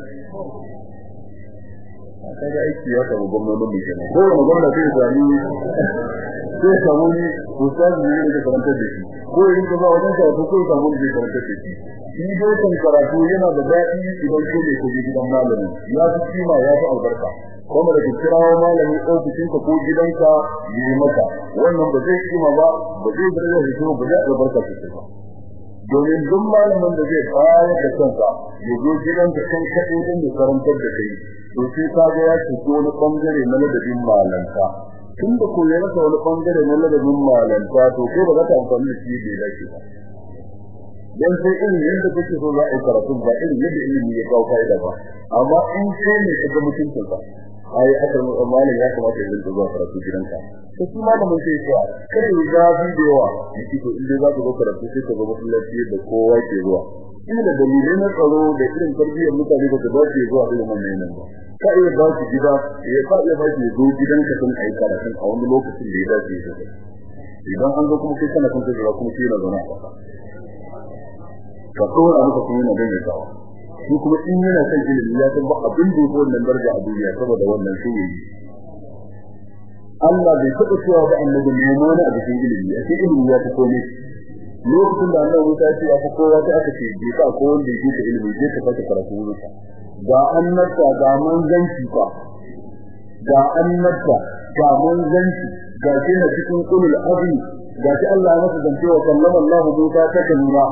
Speaker 1: Kaga aiki ya samu gwamnatin da kenan. Ko wani gwamna sai sami sai samu ni ustazi ne da karanta da shi. Ko yin ka ba wajen karatu ko samu ne karanta da shi. Shi dai kan karatu yana da daɗi idan ko ne ko gidan malami ya fi kima ya fi albarka. Kuma da kirawo malami ofishin ka ko gidanka yi maka. Wannan ba zai kima ba ba zai daraja shi ba zai albarka shi ba. Domin duk malamin da zai bayar da kansa ya zo gidanka kan kaɗai don karantar da kai. To sai ka ga ya ci wani ɓangare na ladabin malanta. Tun da ko ya rasa wani ɓangare na ladabin malanta to ko ba za ta amfani da shi da ya dace ba. Dan sai irin yadda kake so za a yi karatu ba irin yadda ilimi ya kawo fa'ida ba. Amma in kai ne ka ga mutuncin ka ai aka malam ya kamata ya rinka zuwa karatu gidanka. To shi malamin sai ya kada ya zafi da yawa. Yake to inda za ka zo karatu sai ka ga masallaci da kowa ke zuwa. Da dalilai na tsaro da irin tarbiyyar mutane da ba su zuwa irin wannan yanayin ba. Ka iya ba su gida ya ka iya ba su zo gidanka sun ayi a wani lokacin da ya dace ya zo idan an zo kuma kai kana kun tsara kuma sai na zauna a kasa ka tsora maka kuma yana da tsawa shi kuma in yana son ilimi ya san ba abin da yake wannan daraja a duniya saboda wannan shi ne Allah bai taɓa cewa ba annabi ne mana a cikin ilimi. A cikin ilimi ya fi komai. lokacin da annabi Musa ya ce ya fi kowa ta aka ce je ka ko wanda yake da ilimi je ka fata karatu wurinka ga annabta ga manzanci ka ga annabta ga manzanci. Ga shi na cikin kulul azmi. Ga shi Allah ya masa zance wa kallama Allah Musa ta kalma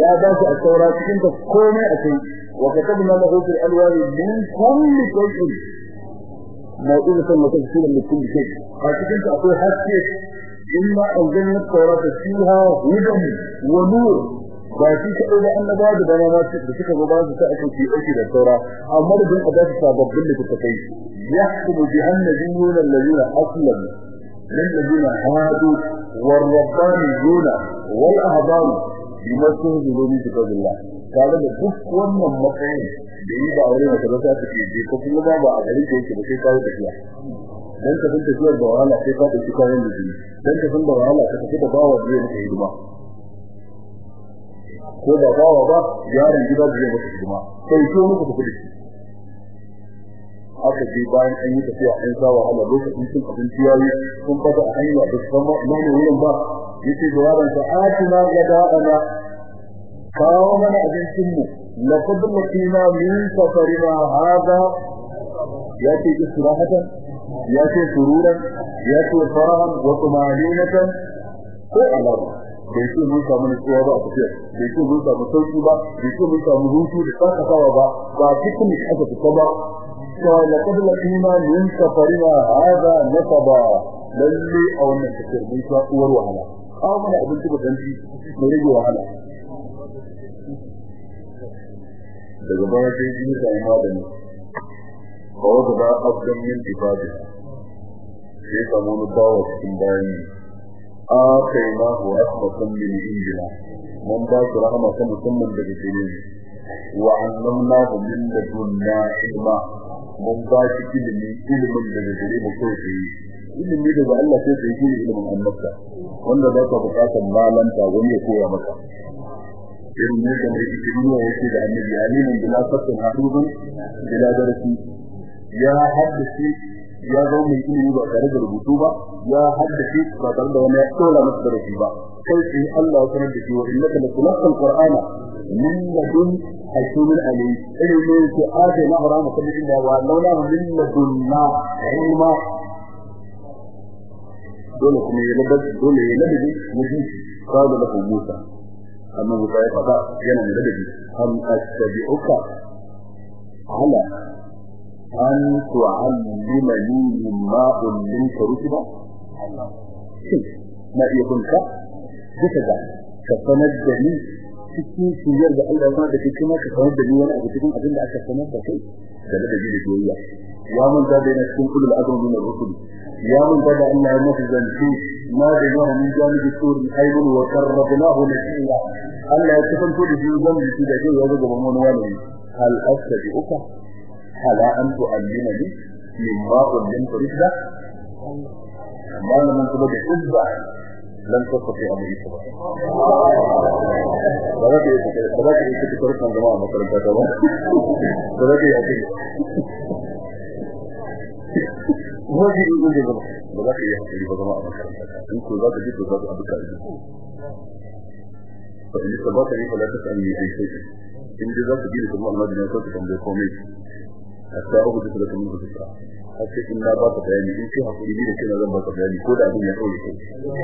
Speaker 1: ya ba shi a saura cikin da komai a kai. Wa katabna lahu fil alwani min kulli shay'in. Mau'izatan wa tafsilan kulli shay a cikin ta akwai haske. إما أنزلنا التوراة فيها هدى ونور ba shi kaɗai da annaba da bana ma da suka zo ba su ta ake ci aiki da saura amma da bin adatu sababbin da kuka kai yahkumu bi annabiyuna alladhina aslamu lil ladina hadu war rabbaniyuna wal ahbaru bima tunzilu min kitabillah tare da duk wannan matsayin da yi ba aure mata ba ta take je ko kuma ba ba a garin da yake ba sai kawo tafiya dan ka san tafiyar ba wahala sai ka ɗauki kayan da jini. Dan ka san ba wahala ka tafi da bawa da yake hidima. Ko da bawa ba yaron gida da yake hidima. Sai ko muku tafi da shi. Aka je bayan an yi tafiya an sa wahala. Lokacin cin abinci ya yi sun ba da a hanya da san mana wurin ba. Yace da yaron sa atina gada'ana kawo mana abincin mu. Laqad latina min safarina hada ya ce istirahatan هذا ياتي استراحة ياتي سرورا ياتي فرحا وطمأنينة ko alama bai ce mun samu nutsuwa ba a tafiya bai ce mun samu sauki ba bai ce mun samu hutu da sakatawa ba ba picnic aka fita ba to laqad laqina min safarina hada nasaba lalle a wannan tafiyar mun sha uwar wahala kawo mana abinci da danci mai rage wahala daga baya sai ji ta yi magani ba wanda ba abdan yin ibadi sai samu wani bawa cikin bayani a kai na hu rahmatan min indina. Mun ba su rahama ta musamman daga gare ni. Wa annamnahu min ladunna ilma. Mun ba shi ilimi ilimin daga gare mu kai sai ilimi daga Allah sai sai ilimin annabta. Wanda ba ka buƙatar malanta wani ya koya maka. Irin ne da mai ikiriya yake da annabi alimin bila fatin hafizun bila darasi. Ya haddace ya zo mai ilimi ba tare da rubutu ba ya haddace ba tare da wani ya tsora masa darasi ba kai sai Allah ya sanar da shi wa innaka la tulqal qur'ana min ladun hakimin alim irin ne yake ade na harama ta inda wa laula min ladunna ilma dole kuma ya ladabi dole ya ladabi mutum qala lahu musa annabi sai fada yana da ladabi hal astabi'uka ala an tu'allimani mimma ullimta rushda na iya bunka duka da ka sanar da ni cikin shiyar da Allah ya da kuma ka sanar da ni wani abu cikin abin da aka sanar da kai da da ji da doyya ya mun da da cikin kullu azum min ar-rusul ya mun da Allah ya mutu zanci ma da ma min janibi sur aymun wa qarrabnahu nabiyya Allah ya tafanto da yi da ya ga gaban wani wani hal astabi'uka على أن تعلمني مما علمت رشدا ما لم تبقى حجة لن تستطيع أن بلاتي فلكي فلكي يكتب طريق من جماعة مثلا بلاتي فلكي يأتي. وهذه بلاتي لي فلكي يأتي بلاتي مثلا إنكم لا بلاتي ذات أبكى إذن فإن استبعت لي فلا تسألني أي شيء. in dai za su gina kuma almajin ya sauke tambaye komai hatta uku da suka mun fita har in na ba ka bayani in ce haƙuri ne da ce zan ba ka bayani ko da abin ya kaure kai.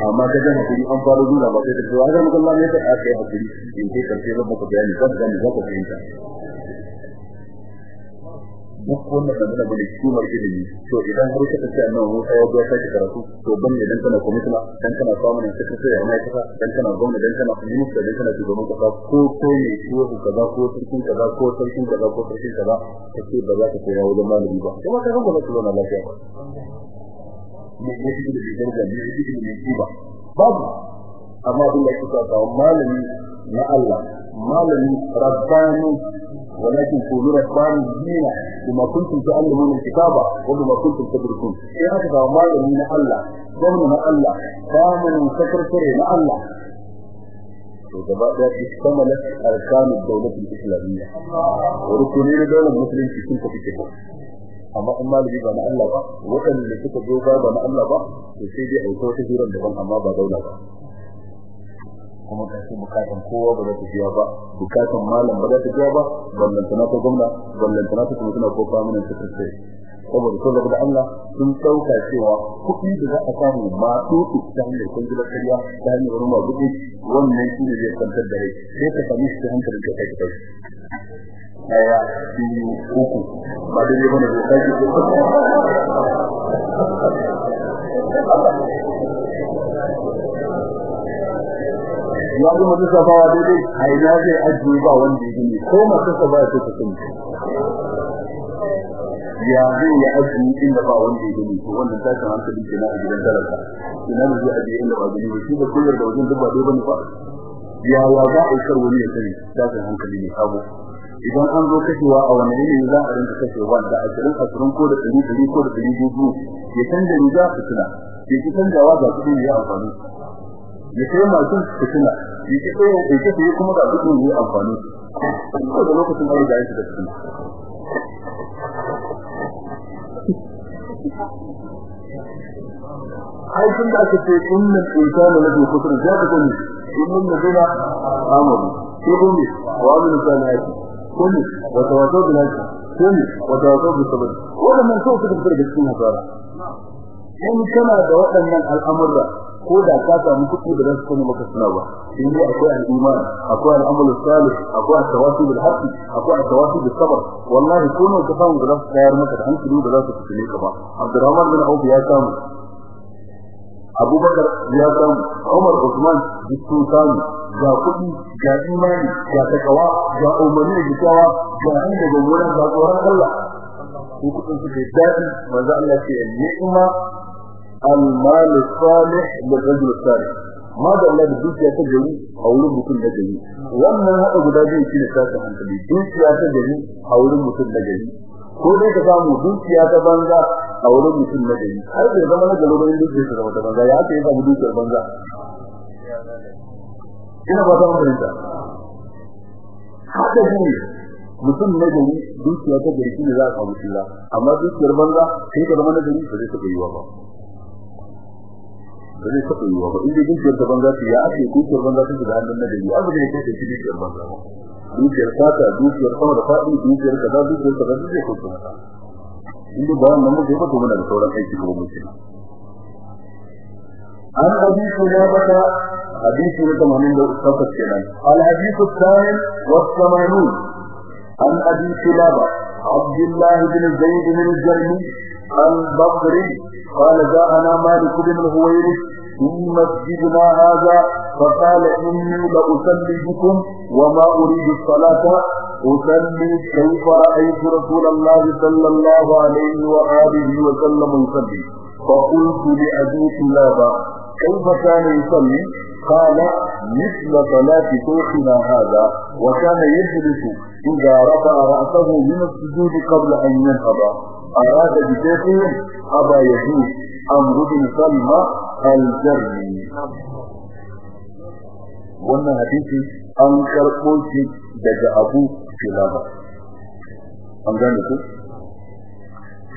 Speaker 1: Amma ka jan haƙuri an fara nuna ba sai da cewa ga maka Allah ne? Ka aka haƙuri in ce ƙarshe zan ba ka bayani zan ga mu za ka fahimta. Duk wannan da muna ba ne kimar ilimi to idan har ka tafi annabi Musa ya zuwa sake karatu to ban ne dan kana commissioner dan kana samun secretary a ma'aikata dan kana gwamna dan kana minister dan kana shugaban kasa ko ko ne ko kaza ko sarkin kaza ko sarkin kaza ko sarkin kaza kace ba za ka koya wajen malami ba. Kuma ka ga ba ka zauna lafiya ba. Ne ne shi da daraja ne shi da ne ba? Babu. Amma abin da kuka kawo malami na Allah malami rabbani ولكن كونوا ربانيين بما كنتم تعلمون الكتاب وبما كنتم تدرسون ايه هكذا ما من الله ضمن الله كامل سكرتري مع الله وجباء اشتملت أركان الدولة الإسلامية وركنين الدولة المسلمين في كل كتاب amma in malami ba na Allah ba waɗanda suka zo ba ba na Allah ba to sai dai auto ta jiran daban amma ba daula ba kuma ka ce bukatan kowa ba za ta biya ba bukatan malam ba za ta biya ba ballantana ta gwamna ballantana ta kuma suna ko famunan secretary. Saboda ko da Allah sun ɗauka cewa kuɗi da za a samu ma tutu ta hanyar kungilar kariya ta hanyar ruma buɗe wannan shi ne zai kwantar da rai. Sai ka sami shi hankalin ka kai kai ɗaya biyu uku. Ba da ne ba ne da kai ya ga mutum safawa daidai a ina zai ajiye ba wanda ya gani? Ko masu sa ba ya ta sani. Ya zai ya ajiye inda ba wanda ya gani? To wannan tashin hankali kenan a gidan talaka. Ina ne zai ajiye inda ba gani ba? Shi da kullar da wajen duk dai ba ne ba. Ya ya za a kar wani ya sani? Tashin hankali ne sabo. Idan an zo kashewa a wani ne za a rinka kashewa? Da ashirin ashirin ko da ɗari ɗari ko da ɗari biyu ya canza riga fitina. Ya ki canjawa ga kuɗi ya amfani. Ya kai masu fitina. Ya ki kai ya ki sai kuma ga ne ya amfani. Ko da lokacin da ya yi da fitina. Ai da aka ce innal insana lafi khusr za ka sani. Innal ladina amanu. Sai gumi wa aminu salihati. Kulli wa tawasaw bil haqq kulli wa tawasaw bis sabr. Wannan so suka fitar da cikin hasara. In kana da waɗannan al'amura ko da ka samu kuɗi da za su kuma maka suna ba. In dai akwai al-iman akwai al-amal salih akwai at-tawasul bil haqq akwai at-tawasul bis sabr wallahi ne ka samu da za su tayar maka da hankali da za su fitine ka ba. Abdurrahman bin Auf ya samu. Abubakar ya samu. Umar Usman duk sun samu ga kuɗi ga imani ga takawa ga umarni da kyawa ga inda ga wurin ga tsoron Allah. Ko kuɗin su da daɗi manzo Allah ce ni'ma salih da rajul salih ma da Allah da dukiya ta gari a wurin mutum da gari wannan hada guda biyu shine tashin hankali ta da ka samu dukiya ta banza a wurin mutum na gari har da zama na garo wurin dukiya ta zama ta banza ya aka yi samu dukiyar banza ina ba ta haka ne mutum na gari dukiya ta gari shine za a samu amma dukiyar banza sai ka zama na ba zai taɓa yiwa ba ba zai taɓa yiwa ba inda dukiyar ta banza ce ya ake dukiyar banza ta da hannun na gari abu ne kai da shi dukiyar banza ba dukiyar sata dukiyar sama da faɗi dukiyar kaza dukiyar kaza duk zai kauce mata inda ba wannan muke ba to muna da sauran aiki ko muke an abi sulabata hadisi na 88 kenan al hadithu thani wa 80 عن أبي كلابة عبد الله بن زيد بن الجرمي البصري قال جاءنا مالك بن الهويرث في مسجدنا هذا فقال إني لأصلي بكم وما أريد الصلاة. أصلي كيف رأيت رسول الله صلى الله عليه وآله وسلم يصلي. فقلت لأبي كلابة كيف كان يصلي؟ قال مثل صلاة شيخنا هذا وكان يجلس إذا رفع رأسه من السجود قبل أن ينهض. أراد بشيخه أبا يزيد أمر بن سلمى الجرمي wannan hadisi an karɓo shi daga abu filaba an gane ku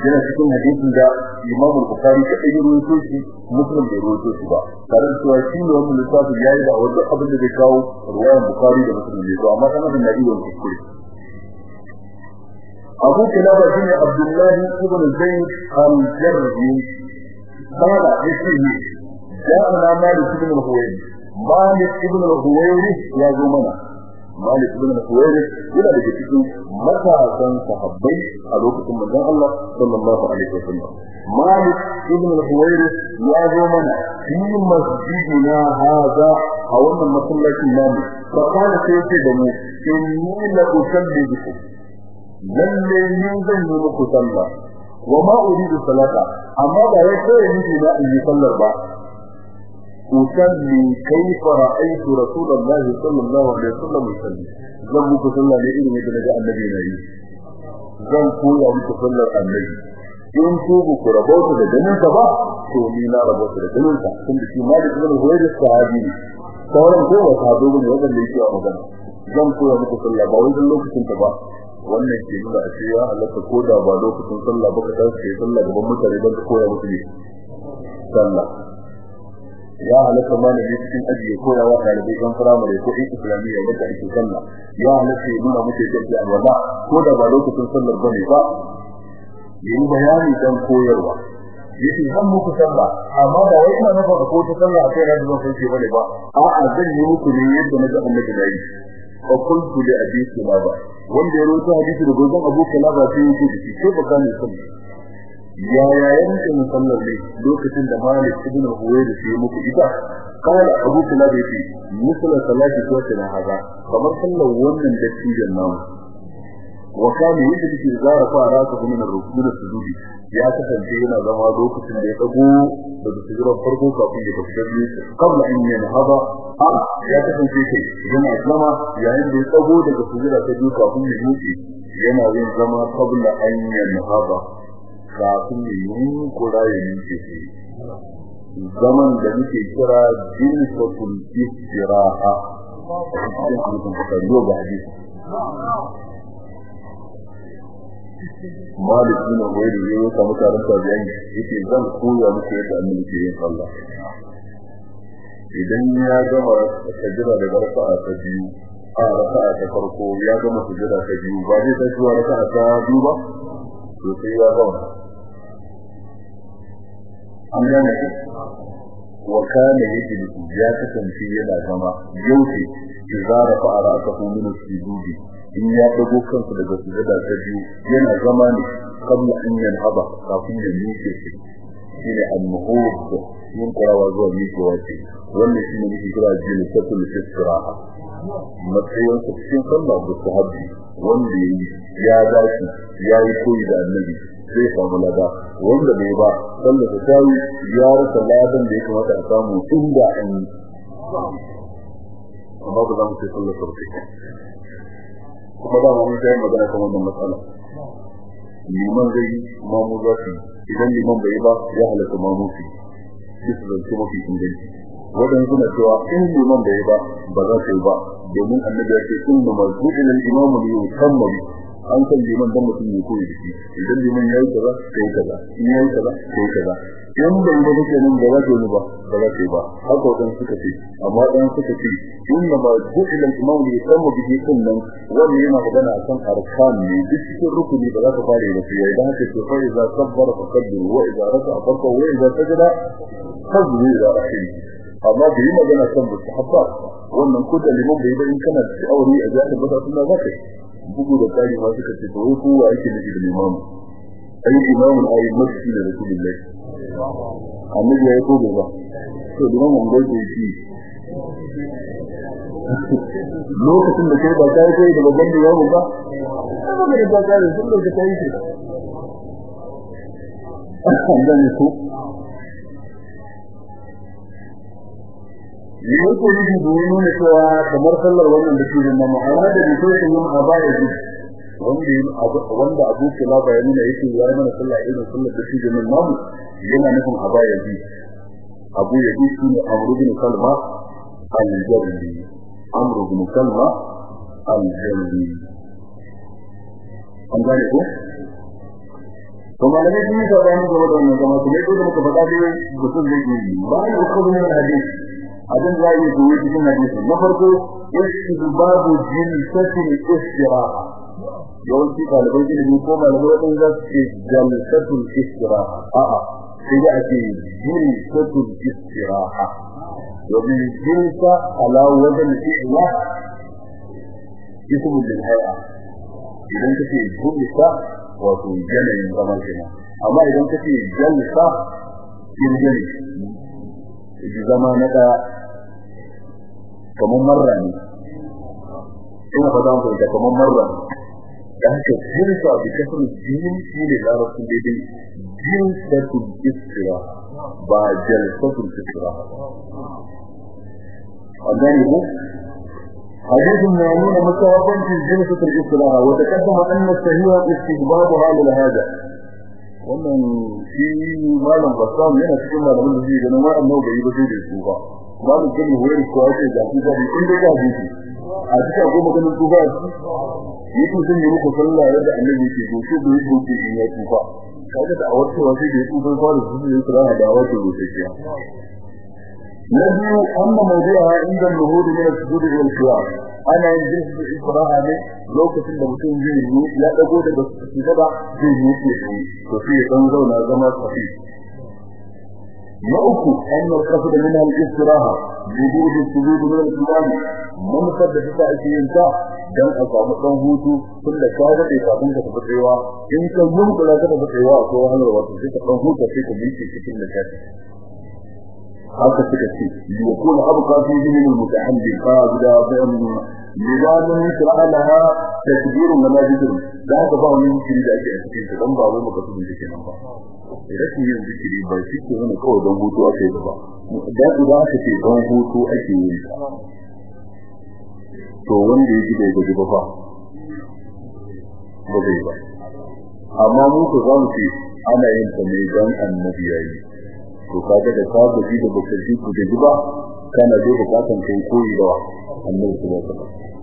Speaker 1: yana cikin hadisin da imamu bukari ta ɗaya ruwaito shi muslim bai ruwaito shi ba tare da cewa shi ne wannan littafin yayi da wanda abin da zai kawo ruwayan bukari da muslim ne to amma kana da nabi wani kuskure abu kilaba shine abdullahi ibn zayd al-jarri qala ismi ja'ana malik ibn al-huwayri malik ibn al-huwayri ya zo mana. Malik ibn al-huwayri yana da cikin matasan sahabbai a lokacin manzon Allah sallallahu alaihi wasallam. Malik ibn al-huwayri ya zo mana fi masjidina hada a wannan masallacin namu. Fa kana sai ce da mu inni la usalli bikum lalle ni zan yi muku sallah. Wa ma uridu salata amma ba ya kai ni da in yi sallar ba. Usalli kayfa ra'aytu rasulullahi sallallahu alaihi wasallam yusalli. Zan muku sallah ne irin yadda na ga annabi na yi. Zan koya muku sallar annabi. In ku ku rabauta da ganin sa ba to ni na rabauta da ganin sa tun da shi malik ibn huwayr sahabi sauran ko ba sahabi ne wanda yake a magana. Zan koya muku sallah ba wajen lokacin ta ba. Wannan ke nuna a cewa halatta ko da ba lokacin sallah ba ka tashi sallah gaban mutane don ka koya musu ne? Sallah. Ya halatta ma ne cikin aji ya koya wa ɗalibai kan firamare ko in islamiyya yadda ake sallah. Ya halatta ya nuna muke yadda alwala ko da ba lokacin sallar ba ne ba. Yin bayani dan koyarwa. Yake zan muku sallah amma ba wai ina nufin ko ta sallah a kai na da zan ce ba ne ba. A'a zan yi muku ne yadda na ga annabi da yi. Fa qultu li abi sulaba wanda ya rawaito hadisi da gozon abu kalaba sai yake da shi ko baka ne sallah. Ya ya yanke musallar ne lokacin da Malik ibn Huwayr ya muku ita? Kala Abu Talib ya ce misala salati ko tana haza. Kamar sallar wannan dattijan namu. Wa kana take zara fa raka min ar-rukun sujudi ya kasance yana zama lokacin da ya dago daga sujudan farko kafin ya tafi biyu. Kabla an yanhaba a ya kasance kai yana zama yayin da ya dago daga sujuda ta biyu kafin ya miƙe yana yin zama kabla an yanhaba kafin ya yi kura ya miƙe. Shi zaman da muke kira jinsatul istiraha. Cikin hadisin bukari yau ga hadisi. Malik bin ubayr ya yi kamar taron yake zan koya muku yadda annabi ke yin sallah. Idan ya gama sajira daga raka'a ta biyu a raka'a ta farko ya gama sajira ta biyu ba zai tashi wa raka'a ta biyu ba? To sai ya gama. An gane wa kana ya kasance yana zama yauke idza rafa'a ra'sahu min as-sujudi. In ya dago kansa daga sujada ta biyu yana zama ne kabla an yanhaba kafin ya miƙe shi. Shine al-muhud yin karawa zuwa miƙewa ce. Wannan shine muke kira jilsatul istiraha. Matsayin sa cikin sallah da sahabi wanda ya dace yayi koyi da annabi zai samu lada. Wanda bai ba sallah ta tayi ya rasa ladan da ya kamata a samu inda an yi. Amma ba za mu ce sallah sarki kuma da mun sai magana kan wannan matsala. Liman zai mamu za su idan liman bai ba ya halatta mamu su duk da su mafi inganci. Wadan suna cewa in liman bai ba ba za su yi ba. Domin annabi ya ce inna marzuqil al-imam li yusamma an san liman dan mutum ne koyi da shi. Idan liman yayi kaza sai kaza. In yayi kaza sai kaza. In bai da kake nan da zaka yi ba da zaka yi ba. Haka wadan suka ce. Amma dan suka ce inna ma ju'il al-imam li yusamma bihi kunnan wannan yana magana akan arkan ne. Duk cikin rukuni da zaka fara da shi idan haka ce fa idza kabbara fa kabbiru wa idza raka'a farka wa idza sajada fazlu ila akhiri amma bai magana kan mustahabba wannan ko da liman bai da in kana da aure a zaka ba da sunna zaka bugu da kari ma suka ce to wai kowa yake da limamu ai imamu ai masjid da rasulullahi. Annabi ya ko ba? To da mun gobe shi. Lokacin da kai ba kai kai da babban da yawo ba kuma da ba sun da kai dan ku yake yi da nuna cewa kamar sallar wannan da ke da mu'amala da ke yin abaya ji wanda Abu Kilaba ya nuna yake ya mana sallah irin sallar da shi da nan namu yana nufin abaya ji. Abu Yazid shi ne Amr bin Salma al-Jarri Amr bin Salma al-Jarri an gane ko? To malamai sun yi sauran game da wannan zama kuma yadda muka faɗa dai mutum zai yi. Ba ya kuma hadisi. أدن رأي جويد جنة جيسا نفرقوا اشهد باب جنسة الاشتراع يقول في قالبا يجب أن يقوم على مرأة جنسة الاشتراع آه آه. سيأتي جنسة الاشتراع يقول جنسة على وزن إعوى جسم للهيئة. إذن كفي جنسة وكو جنة من قبل أما إذن كفي جنسة جنجني zama na da kamar marra ne ina fada muku da kamar marra da haka jirsa bi kasar jini shi ne larabcin daidai jinsatul istira ba jalsatul istira an gane ku حديث يعنون مستوى في جلسة الاستراحة وتقدم أن الصحيح استحبابها لهذا wannan shi malam basam yana cikin malamin da zai ganin wa'annan bai ba sai da su ba malam kin hoyar ko ake da su da in da gaji a cikin goma ganin su ba yake sun yi muku sallah yadda annabi ke so shi bai in ya tufa kaga da a wata wasu da su san fara su ne sura da wata rusiya wal qiyam ana yin jinsu isra'a ne lokacin da mutum zai yi ya dago daga sujada zai yi shi to sai dan zauna zama safi na uku annal qasd min al-istiraha wujud as-sujud min al-qiyam mun kada ta ake yin ta dan a samu dan hutu tun da ka daɗe kafin ka tafi tsayawa. In ka mun kula ka tafi tsayawa ko halar wato sai ka haka suka ce yakuna abqa fi dinin al-mutahamdi qadda bayan lidanin shir'alaha takbirun wala zikr da haka ba wani zikiri da ake cikin ta ba wai maka su take nan ba rashin yin zikiri ba shi ke nuna kawai don hutu ake ba da idan aka ce don hutu ake yi to wanda ya ji bai gaji ba fa ba zai ba amma mu ko za ce ana yin ta ne don annabi yayi to kaga da ka gaji da baka ji ku gaji ba kana da bukatan kai koyi da annabi sallallahu alaihi wasallam.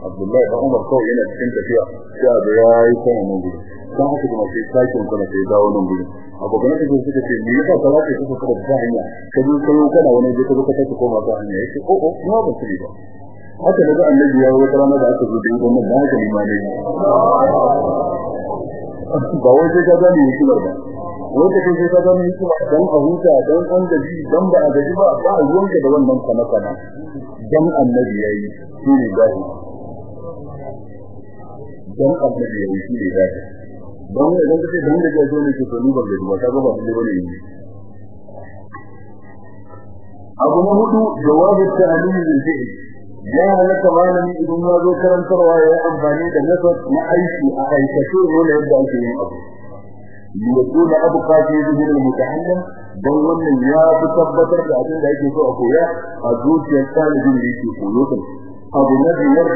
Speaker 1: Abdullahi da Umar kawai yana cikin tafiya sai da yayi kana nan gudu dan haka kuma sai sakin kana sai dawo nan gudu abokan da suka ce me yasa ka kuka kada ta hanya? Ka zo kai kana wani je ka zo ka tafi koma ta hanya. Yake o o na ba sani ba. Haka daga annabi ya wata rana da aka zo da yin nan da haka limane ba wai sai ka gani yake ba. Lokacin sai ka gani yake dan a huta dan an gaji dan ba a gaji ba ba a yanka da wannan kana kana dan annabi yayi shi ne gashi dan annabi yayi shi ne gashi don idan kace dan da gaji ne ke to ni ba gaji ba ka ga ba da ba ne yi abu na huɗu jawabu ta'lim bil fi'l ya halaka malami idan ya zo karantarwa ya amfani da nasab na aiki a aikace ne yadda ake yin abu. ليكون أبقى في ذهن المتعلم don wannan ya fi tabbatar da abin da ake so a koya a zuciyar talibin da yake koyo kan abu na biyar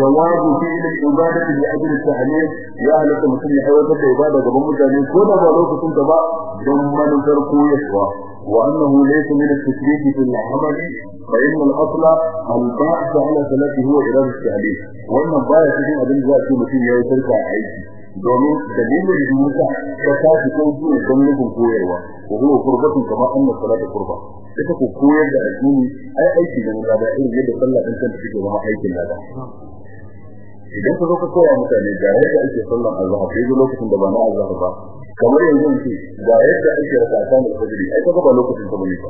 Speaker 1: jawabu fi ilin ibadati bi ajli ta'lim ya halatta mutum ya aiwatar da ibada gaban mutane ko da ba lokacin da ba don manufar koyarwa wa annahu laysa min at-tashrif fi al-amal fa inna al-asla al-ba'd ala salati huwa irada at-ta'lim wannan baya cikin abin da zai mutum domin dalilin da musa ta tashi ko zuwa nufin koyarwa ko zuwa kurbatun kamar annas salatu kurba. Ita ko koyar da addini ai aiki da mun da irin yadda sallah din kanta take zama aikin da idan ka zo ka koya mutane ga yadda ake sallan azhar sai ga lokacin da ba na azhar ba. Kamar yanzu ce ga yadda ake rakata da fajiri ai kaga ba lokacin ta ba ne ba.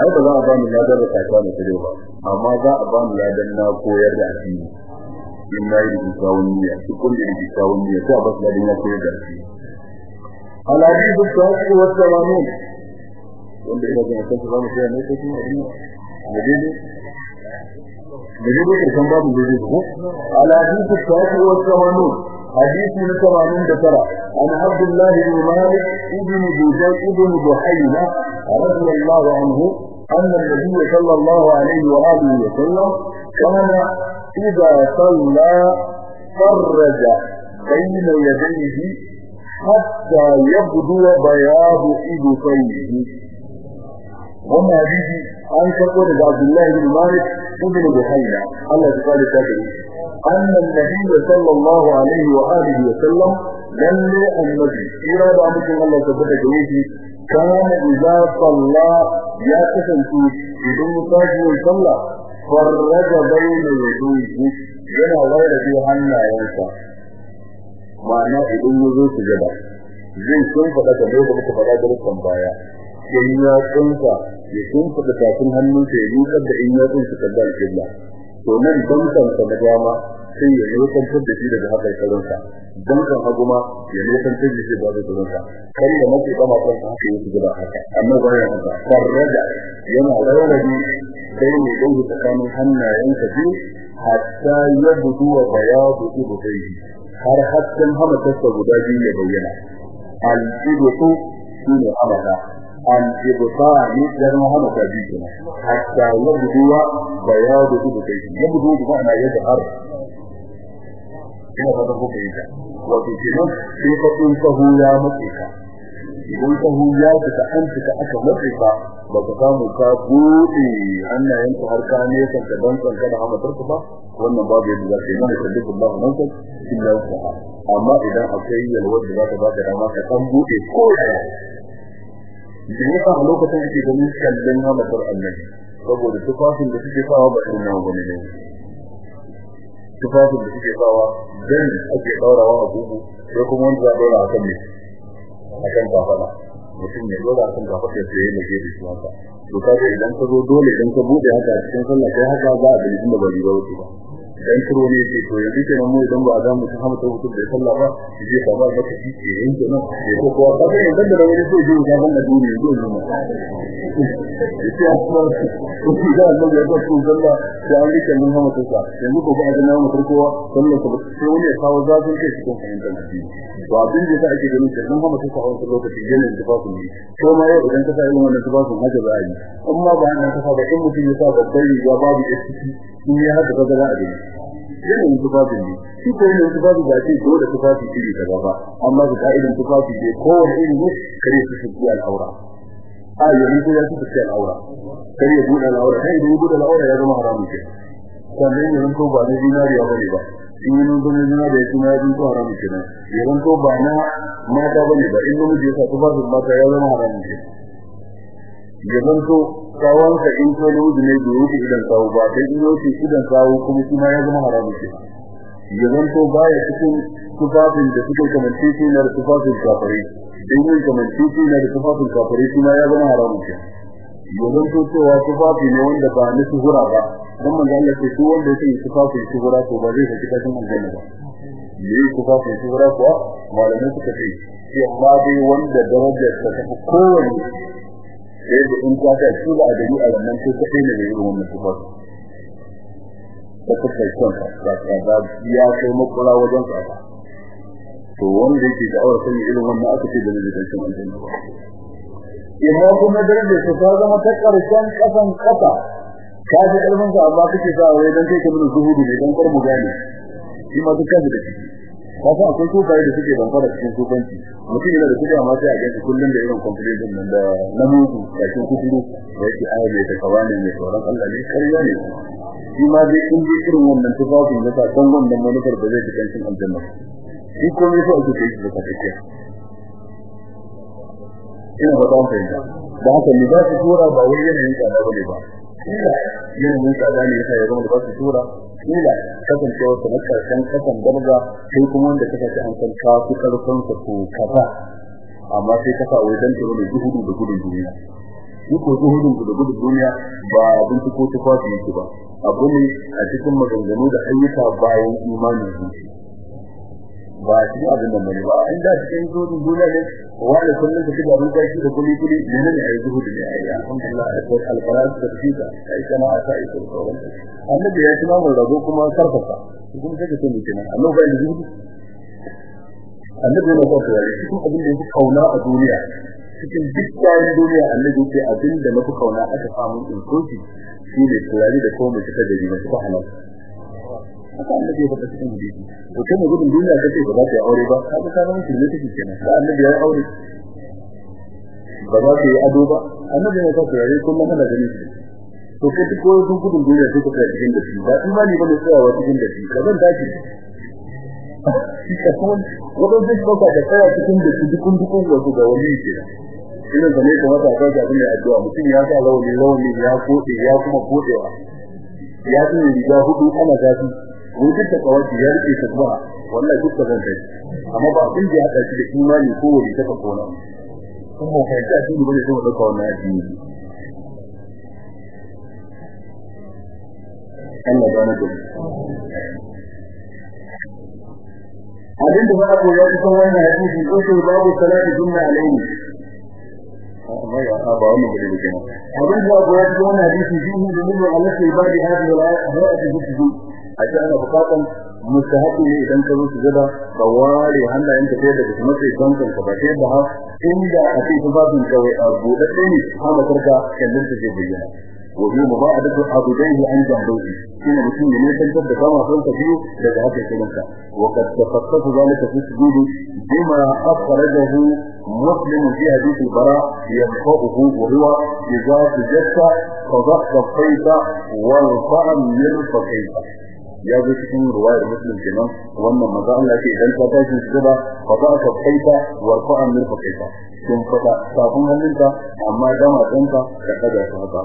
Speaker 1: Ai ba za a ba mu ladan rakata da fajiri ba amma za a ba mu ladan na koyar da addini. لله بالتاونية في كل بالتاونية تعبط لدينا في ذلك العديد التوقف والسلامون وانده إذا كان فيها ميتة كما أبنى مجيدة مجيدة كسنباب مجيدة العديد التوقف عن عبد الله بن مالك ابن جوزان ابن جحينة رضي الله عنه أن النبي صلى الله عليه وآله وسلم كان إذا صلى فرج بين يديه حتى يبدو بياض إبطيه. وما به عن كفر عبد الله بن مالك ابن بحيرة الله تعالى تكرم أن النبي صلى الله عليه وآله وسلم لن النبي إرادة مثل الله تبدأ جويه كان إذا صلى يا كسنتي بدون صلى farraja bayna yadayhi yana wayar da hannayensa. Ma'ana idan ya zo su gaba zai sun faɗa da mai da faɗa da rukun baya. Sai ya kunta ya sun faɗa tafin hannunsa ya yi da in ya to nan na dama sai ya nufantar da shi daga hakan karinsa bankan hagu ma ya nufantar da shi ba da karinsa kan da mafi kama kan haka yake gaba haka. Amma bayan haka. Farraja yana rarrabe sai ne ɗauki tsakanin hannayensa biyu hatta yabdu wa bayadu ibtayhi har hakkan hamatarsa guda biyu ya bayyana. Hamata al-ibtani yana hamata biyu kenan. Hatta yabdu wa bayadu ibtayhi yabdu bi ma'ana yadhar ina fata ko kai ta wato kenan sai ka kun sahu ya matse ka idan sahu ya fita an fita aka matse ka ba ka samu ka bude hannayen ka har ka ne kan ka dan kan da hamatar ka ba wannan babu yadda za ka yi mana sallallahu alaihi wasallam illa sa'a amma idan akwai yalwar da za ka baka dama ka san bude ko da da yasa a lokacin ake ganin kallon hamatar annabi saboda tufafin da suke sawa ba irin nawa bane ne tufafin da suke sawa dan ake daurawa a gugu sai kuma wanda za a daura a kan ne a kan kafada. Mutum ya dora a kan kafada sai ya nage da shi haka. To kaga idan ka zo dole idan ka buɗe haka cikin sallah kai haka za a ga inda ba riba wuce ba. Dan kiro ne ce to yanzu kenan mu idan ba za mu ta wuce da sallah ba shi zai samu da ka ci ke yin kenan ko ko kaga idan da wani sai ji ga ban da duniya zo ne ya ce amma ko shi. Da Allah ya ba su sallah da an riƙe mun hamta sa yanzu ko ba da namu farkowa sallah ko sai wani ya kawo zafin kai cikin fahimtar addini. To abin da ake ganin da mun hamta sa a wannan lokaci yana da tafafin ne. Ko ma yau idan ka sa irin wannan tafafin haka za a yi. Amma ba nan ka sa ba in mutum ya sa babbar riga babu ya ciki in ya haka kaga za a gani. Yanayin tufafin ne. Shi ko yanayin tufafi ba ce dole tufafi iri kaza ba. Amma da ka'idan tufafi ne kowane iri ne kare su shi al'aura. A yanzu ko ya su shi al'aura. Kare ya buɗe kai idan ya buɗe al'aura ya zama haramun ke. Sannan ya zanto ba na zinariya ba ne ba. In yi nuna na zinariya kuma ya zanto haramun ke nan. Ya zanto ba na mata ba ne ba. In namiji ya sa tufafin mata ya zama haramun ke. Ya zanto kawanka in ko namiji ne bai wuce idan kawo ba. Sai in wuce idan kawo kuma shi ya zama haramun ke. Ya zanto baya cikin tufafin da suke na da tufafin kafare in yi kamance shi na da tufafin kafare shi ma ya zama haramun ke. Ya zanto cewa tufafi ne wanda ba na shuhura ba dan manzo Allah ce duk wanda yake tufafin shuhura to ba zai saki cikin aljanna ba. Ne tufafin shuhura kuwa malamai suka ce shi amma dai wanda darajar ta tafi kowanne sai da in ka kai shi ba a gari a wannan sai ka ne da irin wannan sifar da ka kai kanka da ka ya kai makura wajen ka to wanda yake da aure sai irin wannan aka ce da zai kai aljanna ba. Imma kuma daraja ta ta zama ta ƙarshen kasan kasa ka ji kalmin sa amma kake sa wai dan kai kamar zuhudu ne dan karbu gane. Shi ma duk kaji da ciki kafa akwai kokaye da suke banfara cikin kokanci mutum yana da kuɗi amma sai a gaji kullum da irin ɗin nan da na mutu cikin kuduru da yake aya mai ta kawane mai tsoron Allah ne kariya ne. Shi ma dai in ji irin wannan tufafin da ta san wannan manufar da zai fitan cin aljanna shi komai sai ake yi da kake ina ba don fahimta. Da haka ne ba su tura ba wai yanayin tsada ba ne ba. Ila yanayin tsada ne yasa ya zama da ba su tura. Ila kasancewa ta ƙarshen kasan garga sai kuma wanda kaka ci an san ka fi ƙarfin sa ko kafa amma sai kafa wai dan tiro da gudu da gudun duniya. Ko gudun da gudun duniya ba abin ko tufafi yake ba. Abu ne a cikin maganganu da ayyuka bayan imanin zuci ba shi abin da ba ne ba. Inda cikin gudun duniya ne wani kullum ka shiga ruka shi da kuli kuli ne ne ai zuhud ne? Ai alhamdulillah al-qur'an da fika ai kana asa ai sauran annabi ya tuna mun rago kuma sarfafa kuma sai ka ce mutum Allah bai annabi ne ko yi cikin abin da yake ƙauna a duniya. Cikin dukkan duniya annabi ce abin da mafi ƙauna aka samu in soki shi ne turare da kuma mace ta gari masu halal. Haka annabi ya faɗa cikin hadisi. To kuma gudun duniya ta ce ba za ta yi aure ba. Haka ta zama shirme take kenan. Da annabi ya aure. Ba za ta yi ado ba. Annabi ya sa turare kullum ana gani shi. To ko duk ko duk gudun duniya sai ka cikin da shi ba imani ba ne tsayawa cikin da shi ka zan tashi. Wajen zai kauka da tsaya cikin da dukun dukun wasu ga wani ke irin sa ne kuma ta kai ga abin addu'a. Mutum ya sa rawani rawani ya kode ya kuma kodewa ya tuni riga huɗu ana zafi. Wutar ta kawai ya riƙe ta ba wallahi duk da zan kai amma ba abin da ya hada shi da imani ko wani ta kona kuma kai ta shi ba ne sai mu ɗauka wannan addini. Allah ya gane abin da za a koya cikin wannan hadisi ko sai babu salati sunna alaihi amma ya ba ba ne da kenan. Abin da za a koya cikin wannan hadisi shi ne da Allah sai ibadi hadhihi al-ayati bi a ce ana bukatan mustahabi ne idan ka zo su gada ka ware hannayen ka sai daga kuma sai don kanka ba sai ba ha inda a ce tufafin kawai a buɗaɗɗe ne haka karka kallon ta ke bayyana wajen ba a daga abu dai ne an jambauri shi ne mutum ya nisantar da kama son ka biyu daga haka kiranka wa kad tafassatu zalika fi sujudu bima akhrajahu مسلم في حديث البراء ينفقه وهو إذا سجدت فضحت الصيف وارفع من الصيف ya zo cikin ruwayar muslim kenan wannan maza Allah ke idan ka tashi sujada fa za ka kaita warfa an mirfa kaita kin fada sabon hannunka amma dama ɗinka ka kada su haka.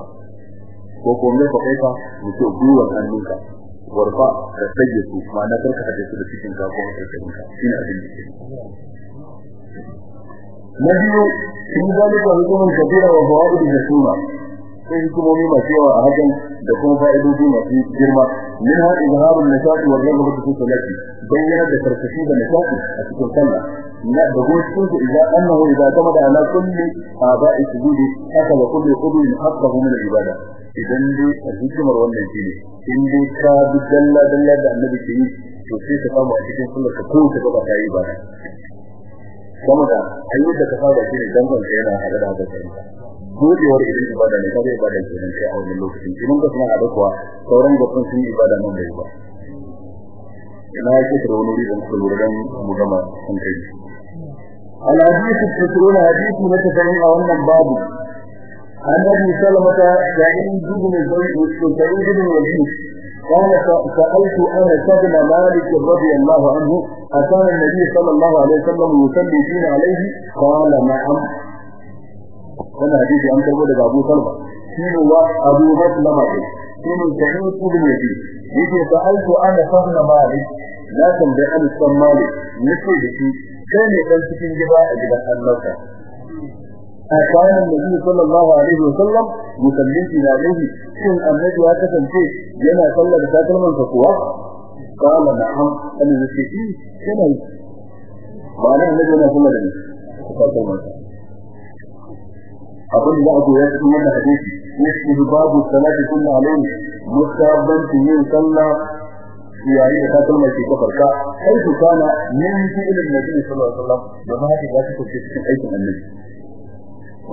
Speaker 1: Ko ko mirfa kaita mutum gwiwar hannunka warfa da su ma'ana kar ka hade su da cikin ka ko ƙarƙashin ka shine abin da na biyu in zalika hukumun kabira wa fawaid jasuma sai hukumomi masu yawa a hakan da kuma fa'idoji masu girma. Min ha izharun nishati wa ragabatu fi salati bayyana da karkashi da nishati a cikin sallah. Na da goshin su idan annahu idan kama da ala kulli aba'i sujudi haka wa kulli udwin haqqahu min al-ibada. Idan dai a hikimar wannan shine in dai ka bi dalla dalla da annabi ke yi to sai ka samu a cikin sallar ka ko ka gaba ta ba. Kuma da ayyuka ka fara shi ne dangon yana hada da haka godewar idan ibada ne kare ibada ke nan kai a wannan lokacin idan ka suna da kuwa sauran gafin sun yi ibada nan da ba ina yake da wani riban ku lura dan mu gama kan kai al hadith tafsiruna hadith mutafahim a wannan babu annabi sallallahu alaihi wasallam dubu ne zai ko sai dubu ne قال سألت أنس بن مالك رضي الله عنه أكان النبي صلى الله عليه وسلم يصلي فينا عليه قال نعم wannan hadisi an karbo daga Abu Salma shine wa Abu Maslama ne. Shine Sa'id ibn Yazid. Yake sa'altu ana fahna Malik. Na tambayi an san Malik nake da shi? Kai ne dan cikin gida a gidan Annabi a kayan Nabi sallallahu alaihi wasallam musallinci da alaihi shin Annabi ya kasance yana sallar da takalman sa kuwa? Qala na'am. Annabi sai eh, yana ba ne Annabi yana sallar da takalman sa abin da aka yi cikin wannan hadisi yake babu salati kullu alaihi musabban yin sallah yayin da ka mai ke farka kai su kana min fi'il nabi sallallahu alaihi wasallam da ma haka zaka tafi cikin aikin annabi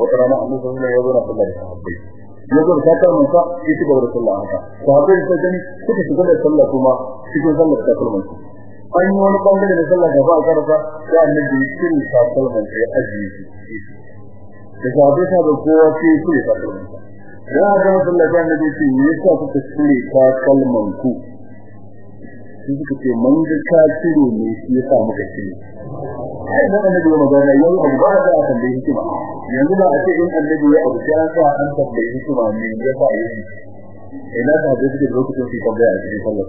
Speaker 1: wata rana annabi sallallahu alaihi wasallam ya zo da ya zo da ta mun ka shi ci gaba da sallah sahabbai sai gani suka shiga da sallah kuma cikin sallar ta kalmar an yi wani ɓangare da sallah da ba a karfa sai annabi cikin sa kalmar ya ajiye shi da sahabbai da kowa ce su ne kalmar ya ga da annabi ce me yasa kuka cire ta kalmar ku? Sai suka ce man ga ka ciro ne shi yasa muka cire. Ai da annabi ya magana yau abu ba da aka da hikima yanzu ba a ce in annabi ya abu sai an sa an tabbai hikima ne ya sa yi? Ina ta da suke lokacin su tambaya a cikin sallah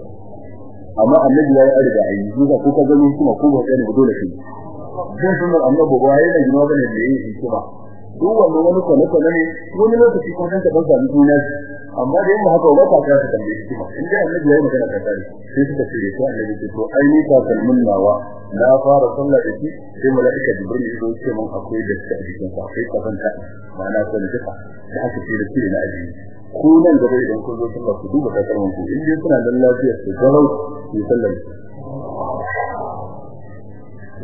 Speaker 1: amma annabi ya yi arga ayi zuwa ko ka gani kuma ko ba kai ne dole shi dan sunan annabi ba yana jima ba ne da yi hikima duk wannan wani ƙone ƙone ne wani lokaci ko dan ka ɗauka ni duniya amma da yamma haka wata ta ta tambaye shi kuma in dai annabi yayi magana ta tare sai suka ce to annabi ce to ai ni ta kalmun nawa. Na fara sallah da shi sai malaika jibril ya zo ce mun akwai da shi a cikin sa sai ka zanta ma'ana ko ne duka da haka ce da shi na aji ku nan gaba idan kun zo sallah ku duba takalman ku in dai kuna da lafiyar ku garau ku sallar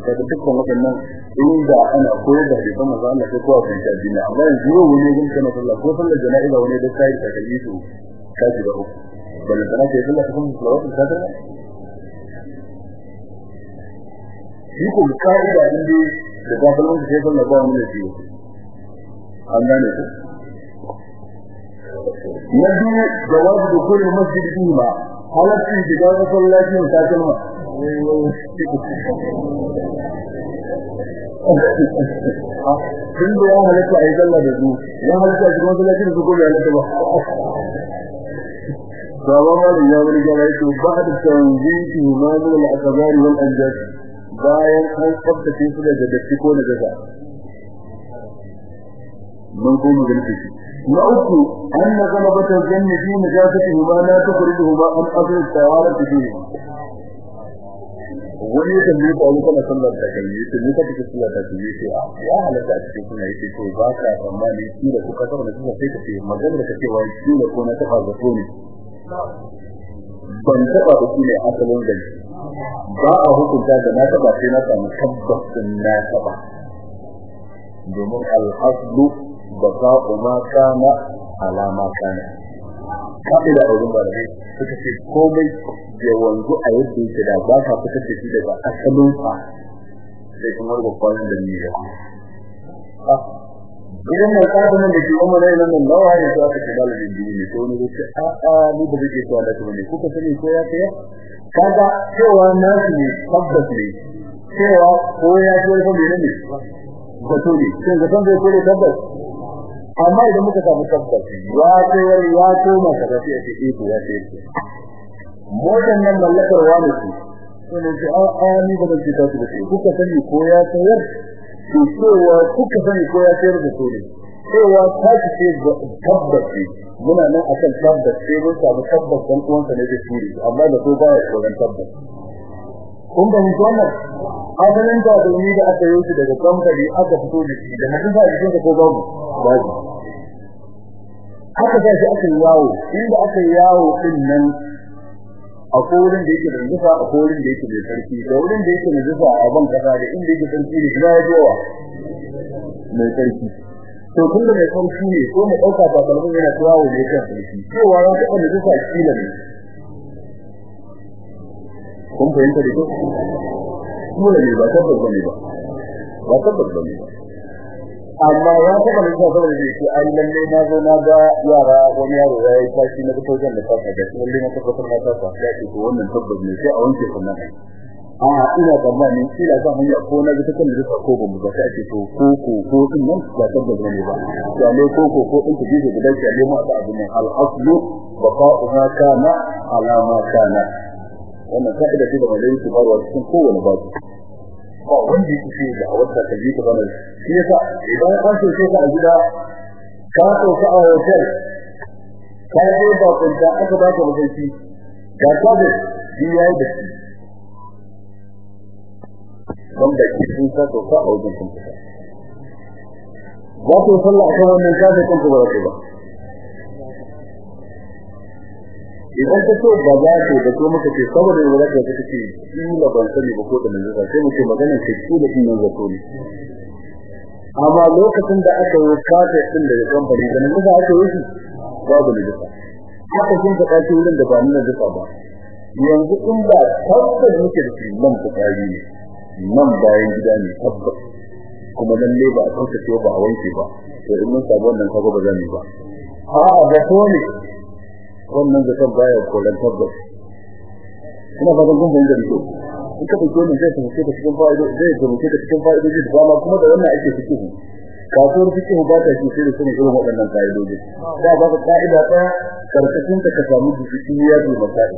Speaker 1: kaga dukkan waɗannan inda ana koyar da hadisan manzo Allah sai kowa kan ta dinna amma yanzu yau wani gun kana sallah ko sallar jana'iza wani da kai da kai su kaji da uku. Bal kana ce sallah kuma salawatu ta da shi ko kaida din dai da gaban da sai sallah ba wani da shi an gane ku? Nabi jawabu dukul masjid fima halatta shiga masallacin ta kalma. Tun ya halatta a yi zalla da su ya halatta a cikin masallaci da su ko ya halatta ba sabon malin ya wani gaba yake ba da tanziki himanin al'akabari wal anjas bayan an tsabtace su daga datti ko da daga mun ko mu gani na uku an na zama bata janni fi najasati huma la tukhrijuhu ma an asl tawara fihi wani ya tambaye ka wani kana sallar da kai ya ce ni ka take sallar da kai ya ce a ya halatta a cikin kuma ya ce to ba ka tsammani shi da kuka taɓa da kuma sai ka ce magana da kake wai shi da ko na taɓa da ko ne. Ban taɓa da shi ne asalin da ba a hukunta da na taɓa sai na samu tabbas din na taɓa. Domin al-aslu baqa'u ma kana ala ma kana. Kafin da aure ba da suka ce komai da wanzu a yadda yake da ba ka fitar da shi daga asalin sa sai kuma ga kwanan da ni ya idan mai kafa nan da kuma nan nan lawa ne to aka ce ne? To ne ce a a ni ba zai so da kuma ne. Kuka sani ko ya kai kaga cewa nasu ne tabbas ne. Cewa ko ya so ko ne ne? Ba to ne. Kin ga san zai ko tabbas? Amma idan muka samu tabbas ya ce wani ya ce maka da sai ce iko ya ce motan nan mallakar wani ce? Sai ce a a ni ba zan ce ta ce. Kuka sani ko ya sayar? To cewa kuka sani ko ya sayar da sole cewa ta ce tabbas muna nan akan tabbas sai mun samu tabbas dan uwansa ne da shiri amma da ko baya tsoron tabbas. Kun da mun wannan? Asalin da domin da aka yi daga kamfani aka fito da shi da hadin da jikin ko babu? Babu. Aka ga shi aka yawo inda aka yawo ɗin nan a wurin da yake da zufa a wurin da yake da sarki da wurin da yake da zufa a ban kasa da inda yake sarki ne kuma ya jowa? Mai sarki. To kun da mai sarki ne ko mu ɗauka ba kalmin yana yawo ne kan sarki. Cewa ya ga da zufa kila ne. Kun fahimta da kyau? Ne ba tabbas ba ne ba. Ba tabbas ba ne ba. Amma ya taba da saboda da shi an lalle na zo na ga yara wani yaro ya tashi na fito jan da kafa da lalle na tabbatar na kafa ya ce to wannan tabbas ne sai a wanke sannan ai a ina tsammanin kila zan hanya ko na ga takan da ko ba mu ga sai ce to ko ko ko ɗin nan ba tabbas ne ba. Ya ne ko ko ko din kuje da ya mu da abin al aslu baqa'u ma kana ala ma kana. Wannan ka'ida ce da malai su barwa cikin kowane babu. Ba wanda yake ce da wata ta yi ta bana shi. Yasa idan an so sai ka a gida ka so ka a hotel ka je ba kunta aka ba ka mutunci ga sabe shi yayi da shi wanda ke sun ka so ka a wajen to sallah akan wannan sabe kun ba? Idan ka so ba za ka da kuma ka ce saboda wanda ka ce kila ban sani ba ko da nan zai sai mu ce magana ce kila ɗin nan zato ne. Amma lokacin da aka yi kafe din daga kamfani da nan da aka yi shi babu ne duka haka sun ka kace wurin da ba nan da ba. Yanzu in ba tabbas muke da nan fitsari ne nan bayan gida ne tabbas. Kuma lalle ba a tsarkace ba a wanke ba. To in mun samu wannan kaga ba zan yi ba. A'a ga to ne. Wannan zakan baya koran tabbas. Ina fatan kun bayyana da kyau. In ka ɗauke ne zai tafi da cikin fa'ido zai tafi da cikin fa'ido da dama kuma da wannan ake fikihu. Kasuwar fikihu ba ta cikin da sunan irin waɗannan ka'idoji da ba ka ka'ida ta ƙarƙashin ta ka samu dukiya da masai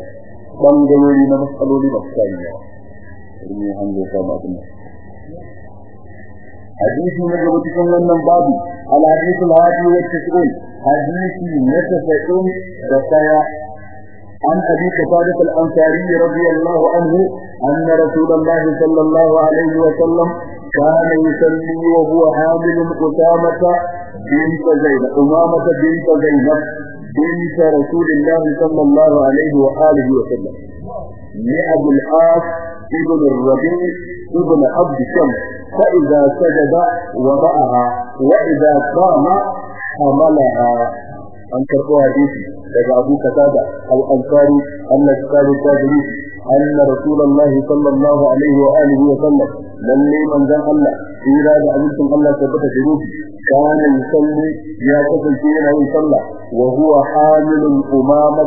Speaker 1: bangarori na matsaloli masu tsari yawa. Irin an zo ka ba kuma. hadisi na gaba cikin wannan babu al-hadithul hadi wa tis'un حديثي نتفقون بقايا عن أبي قتادة الأنصاري رضي الله عنه أن رسول الله صلى الله عليه وسلم كان يصلي وهو حامل أسامة بنت زينب أمامة بنت زينب بنت رسول الله صلى الله عليه وآله وسلم لأبو العاص ابن الربيع ابن عبد شمس فإذا سجد وضعها وإذا قام حملها an karɓo hadisi daga Abu Qatada al-Ansari Allah ya kare ta gari anna Rasulullahi sallallahu alaihi wa alihi wa sallam lalle manzon Allah ira da abincin Allah tabbata da ruhi kana yusalli ya kasance yana yin sallah wa huwa hamilun umama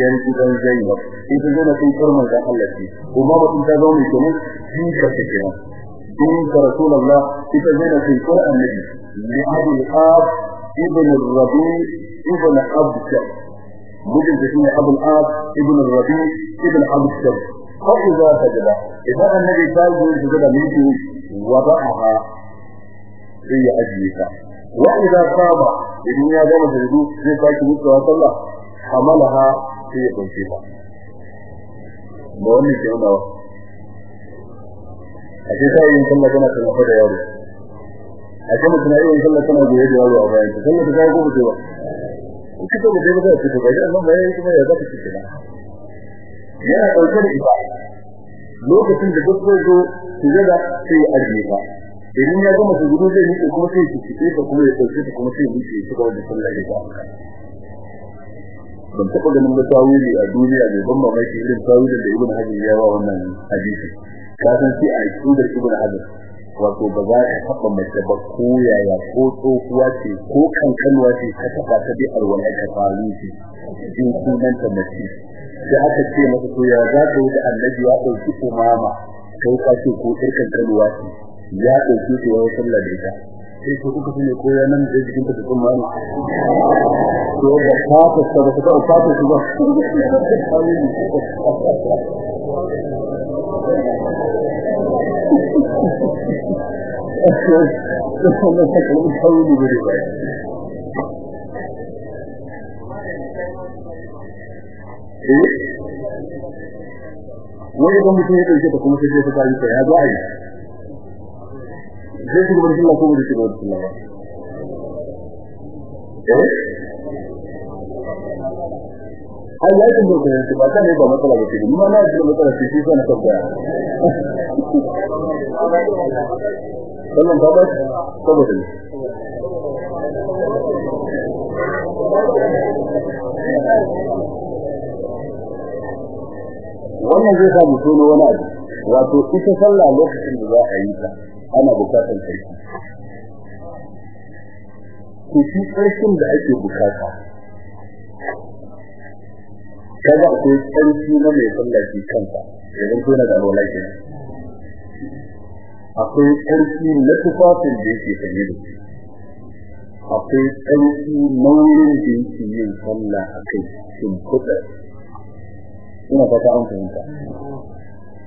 Speaker 1: yar gidan Zainab ita zai sun kurma da Allah ce kuma ba ta zo ne kenan shi ka ce kenan din ka rasulullah ita zai da sun kurma annabi li abi al-qab ibn al-rabi ibn abd mujin da shine abu al-qab ibn al-rabi ibn abd فإذا سجد إذا النبي قال له سجد منك وضعها في أجلها وإذا صاب إذن يا جمع سجدوه زي فاكي مستوى صلى حملها sai ya ɗauke ta ba wannan ke nuna ba. A ce ta yin sallah tana tallafa da yaro. A ce mutum na yin sallah tana goye da yaro a bayan ta sallah ta kawo ko ba in ka tabbata ba ta ce ba idan ba yayi kuma ya zaka ci ba yana ɗauke da ita. Lokacin da duk zai zo su zada sai ya ajiye ba idan ya gama su gudu zai nike kuma sai su fice ta kuma ya ɗauke ta kuma sai ya wuce ya ci gaba da sallah ya ba ban taɓa ganin da tawili a duniya mai ban mamaki irin tawilin da ibn hajar ya wa wannan hadisi. Ka san shi a aqidar ibn hajar wato ba za ka taɓa mace ba ko yaya ko tsohuwa ce ko kankanuwa ce ka taɓa ta bi alwala ka faru ce in sunanta mace. Da aka ce masa to ya za ka da annabi ya ɗauki umama? Kai ka ce ko ɗan kankanuwa ce. Ya ɗauki ta yayin sallah sai ko kuka su ne ko ya nan da jikin ka da kuma ko da ka ta ta ta ta ta da wani ba mutum ya ɗauke ta kuma sai ta fara ta ya za a yi zai shiga barkin ko bai shiga barkin ai ya yi kuma ba ta ne ba matsala ba ce ni ma na ji matsala ce shi sai na tabbaya wannan ba ba saboda ne wannan zai sa mu tono wani abu wato ita sallah lokacin da za a yi ta ana buƙatar sarki. To shi sarkin da ake buƙata kaga akwai sarki na mai sallah shi kansa idan tona da alwala kenan. Akwai tsarki na tufafin da yake sanye da shi. Akwai tsarki nauyin da yake yin sallah a kai shin kuɗa ina fata an fahimta.